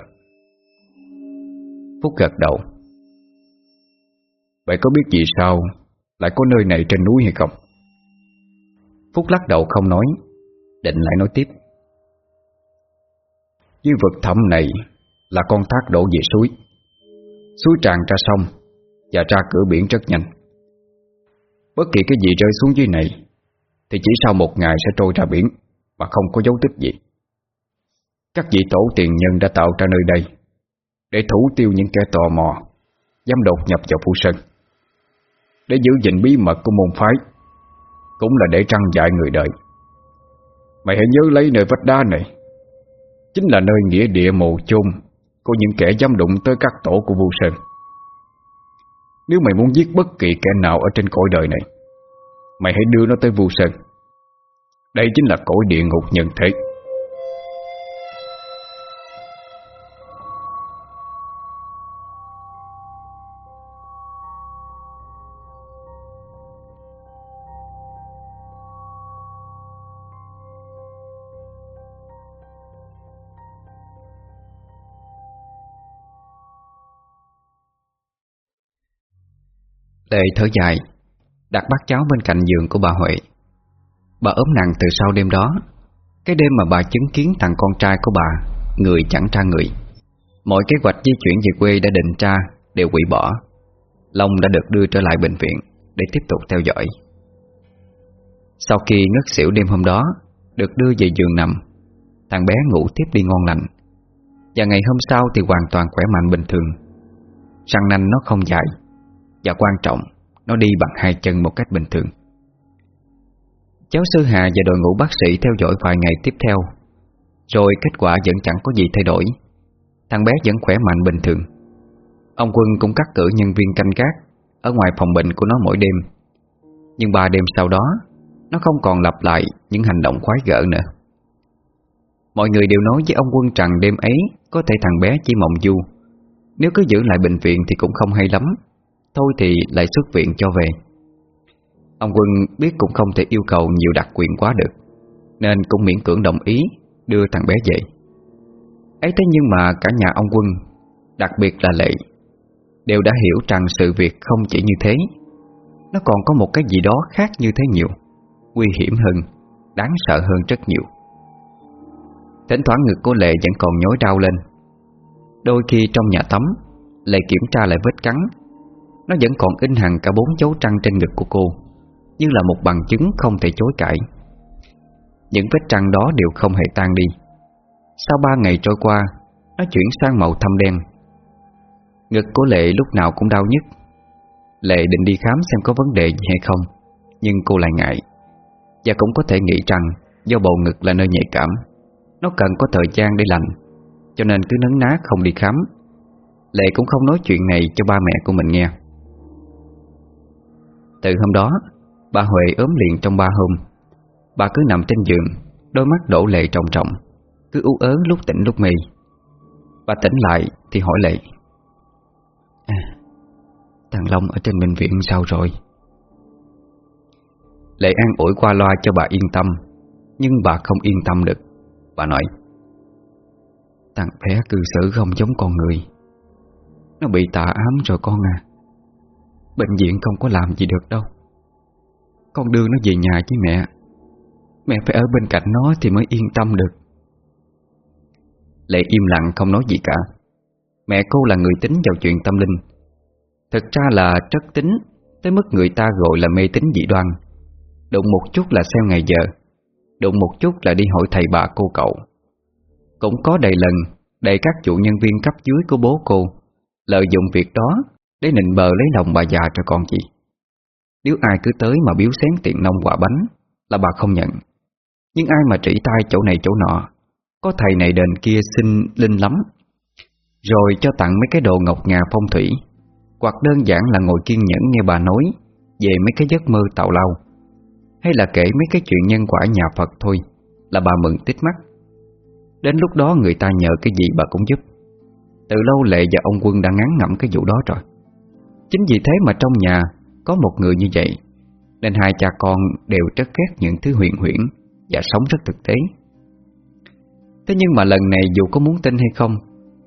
Phúc gật đầu, Vậy có biết vì sao Lại có nơi này trên núi hay không? Phúc lắc đầu không nói, Định lại nói tiếp, Dưới vực thẳm này Là con thác đổ về suối. Suối tràn ra sông Và ra cửa biển rất nhanh. Bất kỳ cái gì rơi xuống dưới này, Thì chỉ sau một ngày sẽ trôi ra biển, Mà không có dấu tích gì. Các vị tổ tiền nhân đã tạo ra nơi đây, Để thủ tiêu những kẻ tò mò, Dám đột nhập vào phu sơn. Để giữ gìn bí mật của môn phái, Cũng là để trăng dại người đời. Mày hãy nhớ lấy nơi vách đá này, Chính là nơi nghĩa địa mộ chôn Của những kẻ dám đụng tới các tổ của vua Sơn. Nếu mày muốn giết bất kỳ kẻ nào Ở trên cõi đời này, Mày hãy đưa nó tới Vu Sơn. Đây chính là cõi địa ngục nhân thế. Tề thở dài, Đặt bát cháo bên cạnh giường của bà Huệ. Bà ốm nặng từ sau đêm đó, Cái đêm mà bà chứng kiến thằng con trai của bà, Người chẳng ra người. Mọi kế hoạch di chuyển về quê đã định ra Đều hủy bỏ. Long đã được đưa trở lại bệnh viện Để tiếp tục theo dõi. Sau khi ngất xỉu đêm hôm đó, Được đưa về giường nằm, Thằng bé ngủ tiếp đi ngon lành. Và ngày hôm sau thì hoàn toàn khỏe mạnh bình thường. Răng nanh nó không dài và quan trọng, Nó đi bằng hai chân một cách bình thường. Cháu sư Hà và đội ngũ bác sĩ theo dõi vài ngày tiếp theo, Rồi kết quả vẫn chẳng có gì thay đổi. Thằng bé vẫn khỏe mạnh bình thường. Ông Quân cũng cắt cử nhân viên canh gác Ở ngoài phòng bệnh của nó mỗi đêm. Nhưng ba đêm sau đó, Nó không còn lặp lại những hành động khoái gở nữa. Mọi người đều nói với ông Quân rằng đêm ấy Có thể thằng bé chỉ mộng du. Nếu cứ giữ lại bệnh viện thì cũng không hay lắm. Thôi thì lại xuất viện cho về. Ông Quân biết cũng không thể yêu cầu nhiều đặc quyền quá được, Nên cũng miễn cưỡng đồng ý Đưa thằng bé về. Ấy thế nhưng mà cả nhà ông Quân, Đặc biệt là Lệ, Đều đã hiểu rằng sự việc không chỉ như thế, Nó còn có một cái gì đó khác như thế nhiều, Nguy hiểm hơn, Đáng sợ hơn rất nhiều. Thỉnh thoảng ngực của Lệ vẫn còn nhói đau lên. Đôi khi trong nhà tắm, Lệ kiểm tra lại vết cắn nó vẫn còn in hằn cả bốn dấu trăng trên ngực của cô, Như là một bằng chứng không thể chối cãi. Những vết trăng đó đều không hề tan đi. Sau ba ngày trôi qua, Nó chuyển sang màu thâm đen. Ngực của Lệ lúc nào cũng đau nhất Lệ định đi khám xem có vấn đề gì hay không, Nhưng cô lại ngại. Và cũng có thể nghĩ rằng, Do bầu ngực là nơi nhạy cảm, Nó cần có thời gian để lành, Cho nên cứ nấn ná không đi khám. Lệ cũng không nói chuyện này cho ba mẹ của mình nghe. Từ hôm đó, Bà Huệ ốm liền trong ba hôm. Bà cứ nằm trên giường, Đôi mắt đổ lệ trọng trọng, Cứ u ớn lúc tỉnh lúc mì Bà tỉnh lại thì hỏi Lệ À Thằng Long ở trên bệnh viện sao rồi? Lệ an ủi qua loa cho bà yên tâm, Nhưng bà không yên tâm được. Bà nói, Thằng bé cư xử không giống con người. Nó bị tà ám rồi con à. Bệnh viện không có làm gì được đâu. Con đưa nó về nhà với mẹ. Mẹ phải ở bên cạnh nó thì mới yên tâm được. Lệ im lặng không nói gì cả. Mẹ cô là người tính vào chuyện tâm linh. Thực ra là trất tính, Tới mức người ta gọi là mê tín dị đoan. Đụng một chút là xem ngày giờ. Đụng một chút là đi hỏi thầy bà cô cậu. Cũng có đầy lần, Đầy các chủ nhân viên cấp dưới của bố cô, Lợi dụng việc đó để nịnh bờ lấy lòng bà già cho con chị. Nếu ai cứ tới mà biếu xén tiền nông quả bánh Là bà không nhận. Nhưng ai mà trĩ tay chỗ này chỗ nọ, Có thầy này đền kia xin linh lắm. Rồi cho tặng mấy cái đồ ngọc ngà phong thủy, Hoặc đơn giản là ngồi kiên nhẫn nghe bà nói Về mấy cái giấc mơ tào lao. Hay là kể mấy cái chuyện nhân quả nhà Phật thôi, Là bà mừng tít mắt. Đến lúc đó người ta nhờ cái gì bà cũng giúp. Từ lâu Lệ và ông Quân đã ngán ngẩm cái vụ đó rồi. Chính vì thế mà trong nhà Có một người như vậy, Nên hai cha con đều rất ghét những thứ huyền huyễn Và sống rất thực tế. Thế nhưng mà lần này dù có muốn tin hay không,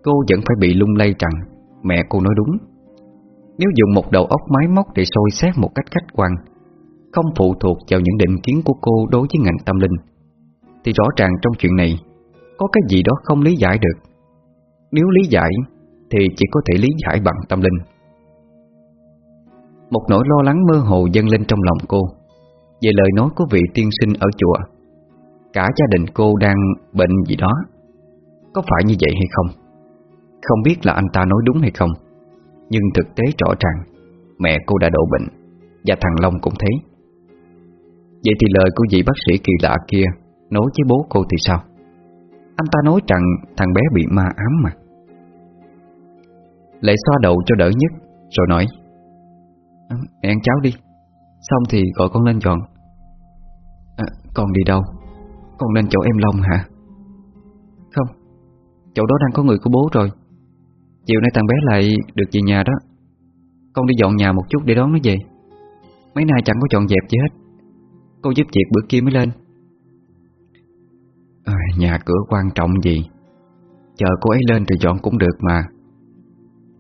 Cô vẫn phải bị lung lay rằng Mẹ cô nói đúng. Nếu dùng một đầu óc máy móc để soi xét một cách khách quan, Không phụ thuộc vào những định kiến của cô đối với ngành tâm linh, Thì rõ ràng trong chuyện này Có cái gì đó không lý giải được. Nếu lý giải Thì chỉ có thể lý giải bằng tâm linh. Một nỗi lo lắng mơ hồ dâng lên trong lòng cô. Về lời nói của vị tiên sinh ở chùa, Cả gia đình cô đang bệnh gì đó. Có phải như vậy hay không? Không biết là anh ta nói đúng hay không, Nhưng thực tế rõ ràng, Mẹ cô đã đổ bệnh Và thằng Long cũng thế. Vậy thì lời của vị bác sĩ kỳ lạ kia Nói với bố cô thì sao? Anh ta nói rằng thằng bé bị ma ám mà. Lệ xoa đầu cho đỡ nhất, Rồi nói Ờ, Mẹ ăn cháo đi. Xong thì gọi con lên dọn à, Con đi đâu? Con lên chỗ em Long hả? Không Chỗ đó đang có người của bố rồi. Chiều nay thằng bé lại được về nhà đó. Con đi dọn nhà một chút để đón nó về. Mấy nay chẳng có dọn dẹp gì hết. Cô giúp việc bữa kia mới lên. À, Nhà cửa quan trọng gì? Chờ cô ấy lên thì dọn cũng được mà.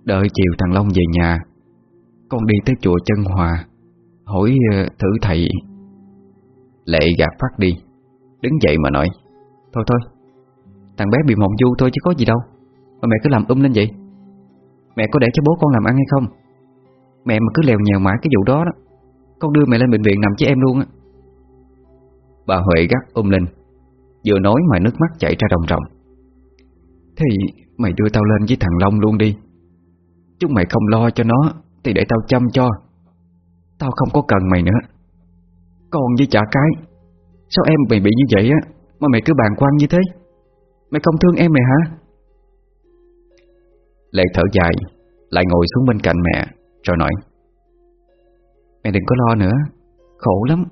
Đợi chiều thằng Long về nhà con đi tới chùa chân hòa, Hỏi ờ, thử thầy Lệ gạt phát đi, Đứng dậy mà nói, Thôi thôi, Thằng bé bị mộng du thôi chứ có gì đâu, Mà mẹ cứ làm um lên vậy. Mẹ có để cho bố con làm ăn hay không? Mẹ mà cứ lèo nhèo mãi cái vụ đó đó, Con đưa mẹ lên bệnh viện nằm với em luôn á. Bà Huệ gắt um lên, Vừa nói mà nước mắt chảy ra ròng ròng. Thì mày đưa tao lên với thằng Long luôn đi, Chúng mày không lo cho nó thì để tao chăm cho. Tao không có cần mày nữa. Còn với chả cái, Sao em mày bị như vậy á, Mà mày cứ bàn quan như thế? Mày không thương em mày hả? Lệ thở dài, Lại ngồi xuống bên cạnh mẹ, Rồi nói. Mẹ đừng có lo nữa, Khổ lắm.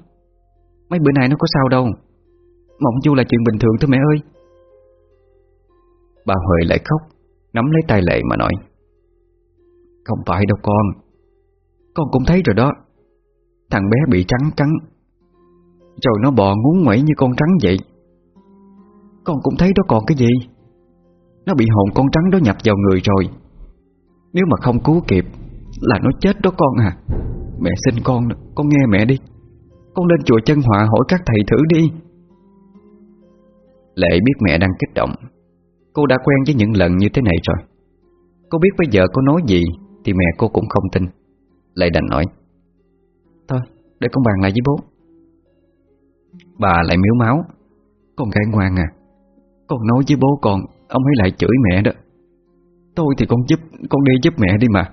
Mấy bữa nay nó có sao đâu. Mộng du là chuyện bình thường thôi mẹ ơi. Bà Huệ lại khóc, Nắm lấy tay Lệ mà nói. Không phải đâu con con cũng thấy rồi đó. Thằng bé bị trắng trắng. Rồi nó bò ngúng nguẩy như con trắng vậy. Con cũng thấy đó còn cái gì? Nó bị hồn con trắng đó nhập vào người rồi. Nếu mà không cứu kịp, Là nó chết đó con à. Mẹ xin con Con nghe mẹ đi. Con lên chùa chân họa hỏi các thầy thử đi. Lệ biết mẹ đang kích động. Cô đã quen với những lần như thế này rồi. Cô biết bây giờ cô nói gì Thì mẹ cô cũng không tin. Lại đành nói Thôi để con bàn lại với bố. Bà lại miếu máu Con gái ngoan à Con nói với bố con Ông ấy lại chửi mẹ đó. Tôi thì con giúp Con đi giúp mẹ đi mà.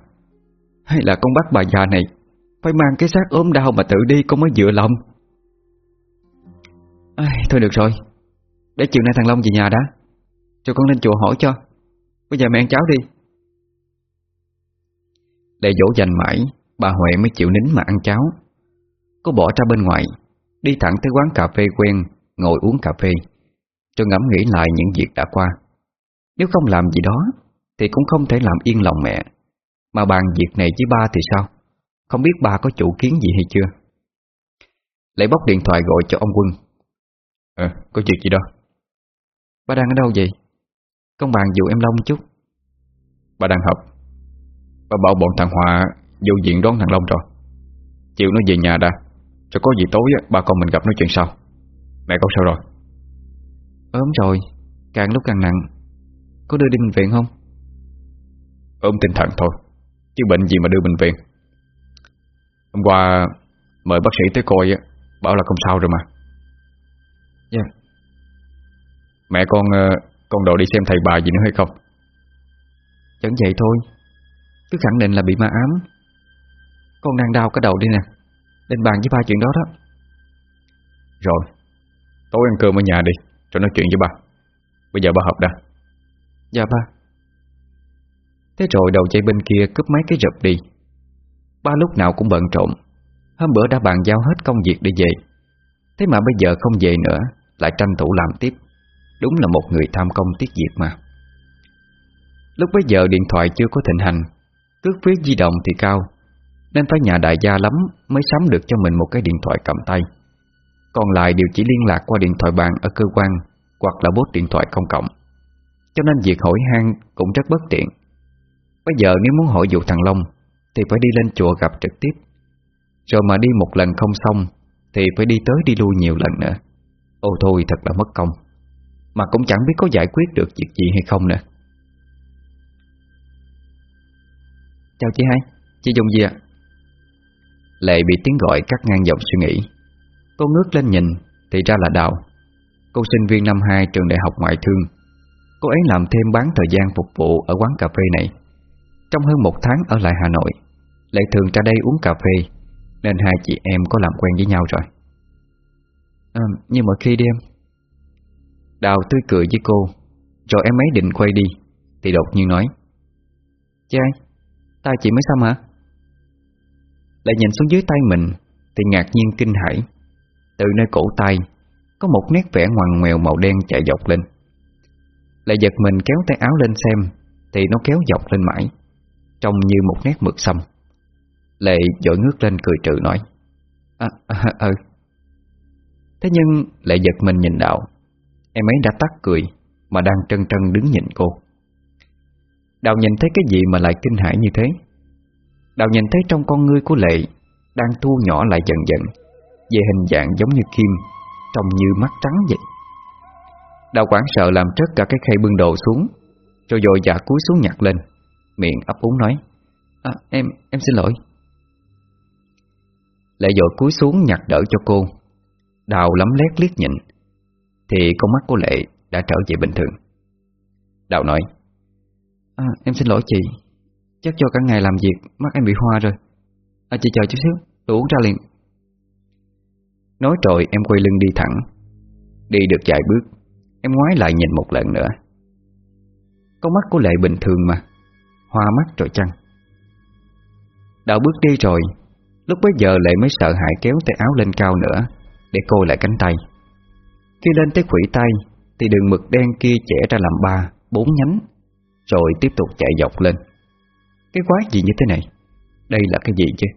Hay là con bắt bà già này Phải mang cái xác ốm đau mà tự đi con mới dựa lòng. Ai, Thôi được rồi Để chiều nay thằng Long về nhà đã. Rồi con lên chùa hỏi cho. Bây giờ mẹ ăn cháo đi. Để dỗ dành mãi Bà Huệ mới chịu nín mà ăn cháo. Cô bỏ ra bên ngoài Đi thẳng tới quán cà phê quen Ngồi uống cà phê. Rồi ngẫm nghĩ lại những việc đã qua. Nếu không làm gì đó Thì cũng không thể làm yên lòng mẹ. Mà bàn việc này với ba thì sao? Không biết ba có chủ kiến gì hay chưa? Lại bóc điện thoại gọi cho ông Quân. Ờ, có chuyện gì đó? Ba đang ở đâu vậy? Con bàn dụ em Long chút. Bà đang học. Bà bảo bọn thằng Hòa vô diện đón thằng Long rồi. Chiều nó về nhà đã. Rồi có gì tối ba con mình gặp nói chuyện sau. Mẹ con sao rồi? Ốm rồi Càng lúc càng nặng. Có đưa đi bệnh viện không? Ốm tinh thần thôi Chứ bệnh gì mà đưa bệnh viện. Hôm qua Mời bác sĩ tới coi Bảo là không sao rồi mà. Dạ. Mẹ con ờ, Con đồ đi xem thầy bà gì nữa hay không? Chẳng vậy thôi Cứ khẳng định là bị ma ám Con đang đau cái đầu đi nè. Lên bàn với ba chuyện đó đó. Rồi Tối ăn cơm ở nhà đi Rồi nói chuyện với ba. Bây giờ ba học đã. Dạ ba. Thế rồi đầu dây bên kia cướp mấy cái rập đi. Ba lúc nào cũng bận trộn Hôm bữa đã bàn giao hết công việc để về. Thế mà bây giờ không về nữa Lại tranh thủ làm tiếp. Đúng là một người tham công tiếc việc mà. Lúc bấy giờ điện thoại chưa có thịnh hành. Cước phí di động thì cao nên phải nhà đại gia lắm Mới sắm được cho mình một cái điện thoại cầm tay. Còn lại đều chỉ liên lạc qua điện thoại bàn ở cơ quan Hoặc là bốt điện thoại công cộng. Cho nên việc hỏi han cũng rất bất tiện. Bây giờ nếu muốn hỏi dụ thằng Long Thì phải đi lên chùa gặp trực tiếp. Rồi mà đi một lần không xong Thì phải đi tới đi lui nhiều lần nữa. Ô thôi, thật là mất công. Mà cũng chẳng biết có giải quyết được việc gì hay không nữa. Chào chị hai, Chị dùng gì ạ? Lệ bị tiếng gọi cắt ngang dòng suy nghĩ. Cô ngước lên nhìn Thì ra là Đào. Cô sinh viên năm 2 trường đại học ngoại thương. Cô ấy làm thêm bán thời gian phục vụ Ở quán cà phê này. Trong hơn một tháng ở lại Hà Nội Lệ thường ra đây uống cà phê Nên hai chị em có làm quen với nhau rồi. Ờ, à, Như mọi khi đi em? Đào tươi cười với cô Rồi em ấy định quay đi Thì đột nhiên nói. Chị ơi chị mới xong hả? Lại nhìn xuống dưới tay mình Thì ngạc nhiên kinh hãi. Từ nơi cổ tay Có một nét vẽ ngoằn ngoèo màu đen chạy dọc lên. Lại giật mình kéo tay áo lên xem Thì nó kéo dọc lên mãi Trông như một nét mực xăm. Lệ dội ngước lên cười trừ nói À, à, ừ. Thế nhưng lại giật mình nhìn đạo Em ấy đã tắt cười Mà đang trân trân đứng nhìn cô. Đào nhìn thấy cái gì mà lại kinh hãi như thế? Đào nhìn thấy trong con ngươi của Lệ Đang thu nhỏ lại dần dần Về hình dạng giống như kim Trông như mắt trắng vậy. Đào quảng sợ làm trớt cả cái khay bưng đồ xuống Rồi dội dạ cúi xuống nhặt lên Miệng ấp úng nói à, Em, em xin lỗi. Lệ dội cúi xuống nhặt đỡ cho cô. Đào lắm lét liếc nhìn Thì con mắt của Lệ đã trở về bình thường. Đào nói à, Em xin lỗi chị. Chắc cho cả ngày làm việc Mắt em bị hoa rồi. À, Chị chờ chút xíu Tôi uống ra liền. Nói rồi em quay lưng đi thẳng. Đi được vài bước Em ngoái lại nhìn một lần nữa. Con mắt của Lệ bình thường mà Hoa mắt rồi chăng? Đạo bước đi rồi Lúc bấy giờ Lệ mới sợ hãi kéo tay áo lên cao nữa Để cô lại cánh tay. Khi lên tới khủy tay Thì đường mực đen kia chẻ ra làm ba Bốn nhánh Rồi tiếp tục chạy dọc lên. Cái quái gì như thế này? Đây là cái gì chứ?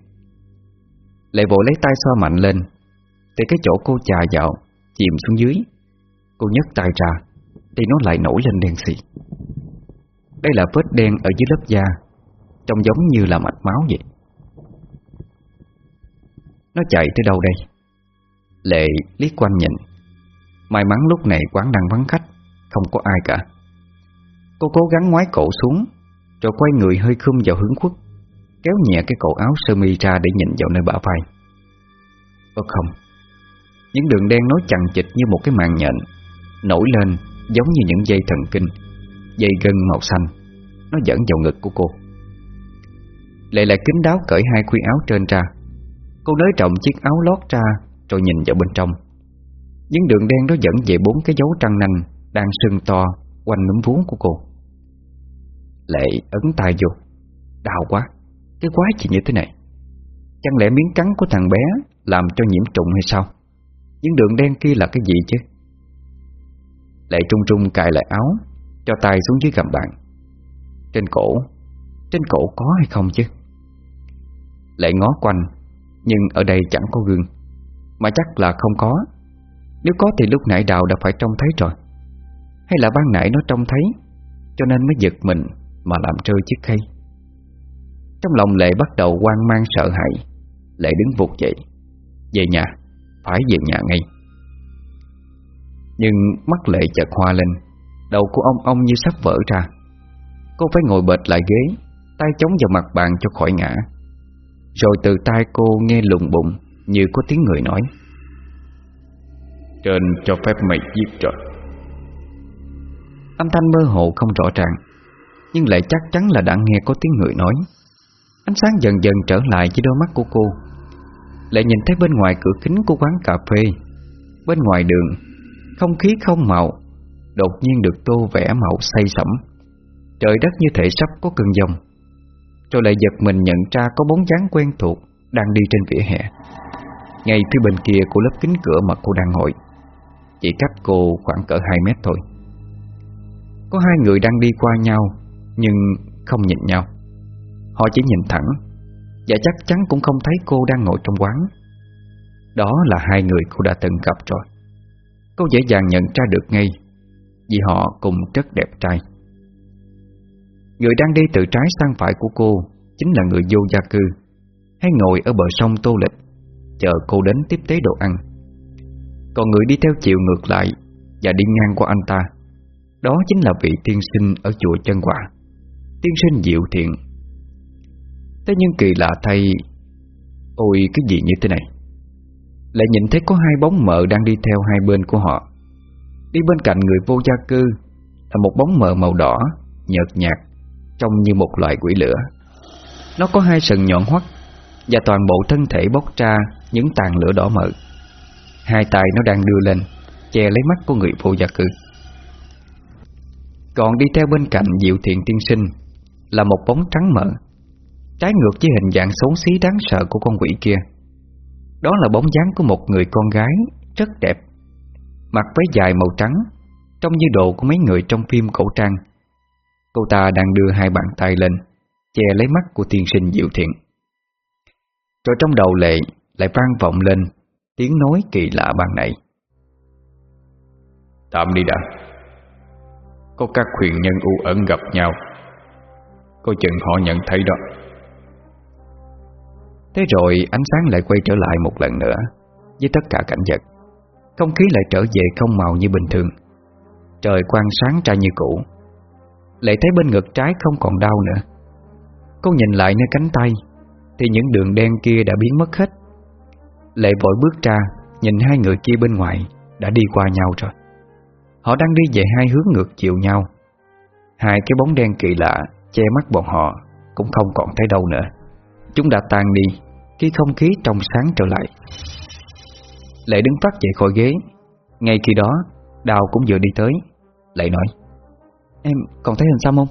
Lệ vội lấy tay xoa mạnh lên. Thì cái chỗ cô chà dạo, Chìm xuống dưới. Cô nhấc tay ra, Thì nó lại nổi lên đen xì. Đây là vết đen ở dưới lớp da, Trông giống như là mạch máu vậy. Nó chạy tới đâu đây? Lệ liếc quanh nhìn. May mắn lúc này quán đang vắng khách, Không có ai cả. Cô cố gắng ngoái cổ xuống rồi quay người hơi khum vào hướng khuất, Kéo nhẹ cái cổ áo sơ mi ra Để nhìn vào nơi bả vai. Ơ không, Những đường đen nối chằng chịch như một cái màn nhện, Nổi lên giống như những dây thần kinh, Dây gân màu xanh, Nó dẫn vào ngực của cô. Lệ lại kính đáo cởi hai khuy áo trên ra. Cô nới trọng chiếc áo lót ra Rồi nhìn vào bên trong. Những đường đen đó dẫn về bốn cái dấu trăng nanh Đang sưng to Quanh núm vú của cô. Lệ ấn tay vô. Đau quá, Cái quái gì như thế này? Chẳng lẽ miếng cắn của thằng bé Làm cho nhiễm trùng hay sao? Những đường đen kia là cái gì chứ? Lệ trung trung cài lại áo, Cho tay xuống dưới gầm bàn. Trên cổ Trên cổ có hay không chứ? Lệ ngó quanh, Nhưng ở đây chẳng có gương. Mà chắc là không có. Nếu có thì lúc nãy đào đã phải trông thấy rồi. Hay là ban nãy nó trông thấy, Cho nên mới giật mình. Mà làm rơi chiếc khay. Trong lòng Lệ bắt đầu hoang mang sợ hãi, Lệ đứng vụt dậy. Về nhà, Phải về nhà ngay. Nhưng mắt Lệ chợt hoa lên, Đầu của ông ông như sắp vỡ ra. Cô phải ngồi bệt lại ghế, Tay chống vào mặt bàn cho khỏi ngã. Rồi từ tai cô nghe lùng bụng Như có tiếng người nói. Trên cho phép mày giết rồi. Âm thanh mơ hồ không rõ ràng. Nhưng lại chắc chắn là đã nghe có tiếng người nói. Ánh sáng dần dần trở lại với đôi mắt của cô. Lại nhìn thấy bên ngoài cửa kính của quán cà phê. Bên ngoài đường, Không khí không màu, Đột nhiên được tô vẽ màu say sẩm Trời đất như thể sắp có cơn giông. Rồi lại giật mình nhận ra có bóng dáng quen thuộc Đang đi trên vỉa hè. Ngay phía bên kia của lớp kính cửa mà cô đang ngồi. Chỉ cách cô khoảng cỡ 2 mét thôi. Có hai người đang đi qua nhau. Nhưng không nhìn nhau. Họ chỉ nhìn thẳng, Và chắc chắn cũng không thấy cô đang ngồi trong quán. Đó là hai người cô đã từng gặp rồi. Cô dễ dàng nhận ra được ngay, Vì họ cùng rất đẹp trai. Người đang đi từ trái sang phải của cô Chính là người vô gia cư, Hay ngồi ở bờ sông Tô Lịch, Chờ cô đến tiếp tế đồ ăn. Còn người đi theo chiều ngược lại Và đi ngang qua anh ta, Đó chính là vị tiên sinh ở chùa chân quả. Tiên sinh diệu thiện. Thế nhưng kỳ lạ thay, Ôi, cái gì như thế này? Lại nhìn thấy có hai bóng mờ đang đi theo hai bên của họ. Đi bên cạnh người vô gia cư Là một bóng mờ màu đỏ, Nhợt nhạt, Trông như một loại quỷ lửa. Nó có hai sừng nhọn hoắt Và toàn bộ thân thể bốc ra Những tàn lửa đỏ mờ. Hai tay nó đang đưa lên, Che lấy mắt của người vô gia cư. Còn đi theo bên cạnh Diệu thiện tiên sinh là một bóng trắng mờ. Trái ngược với hình dạng xấu xí đáng sợ của con quỷ kia. Đó là bóng dáng của một người con gái Rất đẹp. Mặc váy dài màu trắng, Trông như đồ của mấy người trong phim cổ trang. Cô ta đang đưa hai bàn tay lên, Che lấy mắt của tiên sinh diệu thiện. Rồi trong đầu lệ, Lại vang vọng lên Tiếng nói kỳ lạ ban nãy. Tạm đi đã. Có các huyền nhân u ẩn gặp nhau. Coi chừng họ nhận thấy đó. Thế rồi ánh sáng lại quay trở lại một lần nữa, Với tất cả cảnh vật. Không khí lại trở về không màu như bình thường. Trời quang sáng ra như cũ. Lại thấy bên ngực trái không còn đau nữa. Cô nhìn lại nơi cánh tay, Thì những đường đen kia đã biến mất hết. Lệ vội bước ra, Nhìn hai người kia bên ngoài, Đã đi qua nhau rồi. Họ đang đi về hai hướng ngược chiều nhau. Hai cái bóng đen kỳ lạ Che mắt bọn họ Cũng không còn thấy đâu nữa Chúng đã tan đi Khi không khí trong sáng trở lại Lệ đứng phát dậy khỏi ghế Ngay khi đó Đào cũng vừa đi tới Lệ nói Em còn thấy hình xăm không?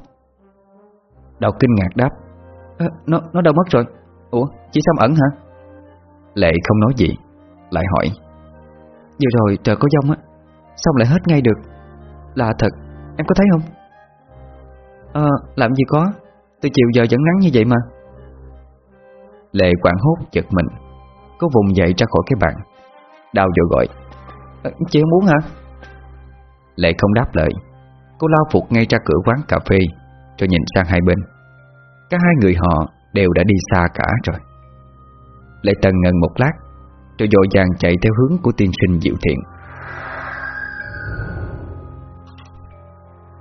Đào kinh ngạc đáp à, Nó nó đâu mất rồi Ủa chỉ xăm ẩn hả? Lệ không nói gì Lại hỏi Vừa rồi trời có giông á Xong lại hết ngay được Là thật Em có thấy không? À, làm gì có. Từ chiều giờ vẫn nắng như vậy mà. Lệ quảng hốt giật mình có vùng dậy ra khỏi cái bàn. Đào vội gọi à, Chị không muốn hả? Lệ không đáp lời. Cô lao phục ngay ra cửa quán cà phê Rồi nhìn sang hai bên. Cả hai người họ đều đã đi xa cả rồi. Lệ tần ngần một lát Rồi dội vàng chạy theo hướng của tiên sinh diệu thiện.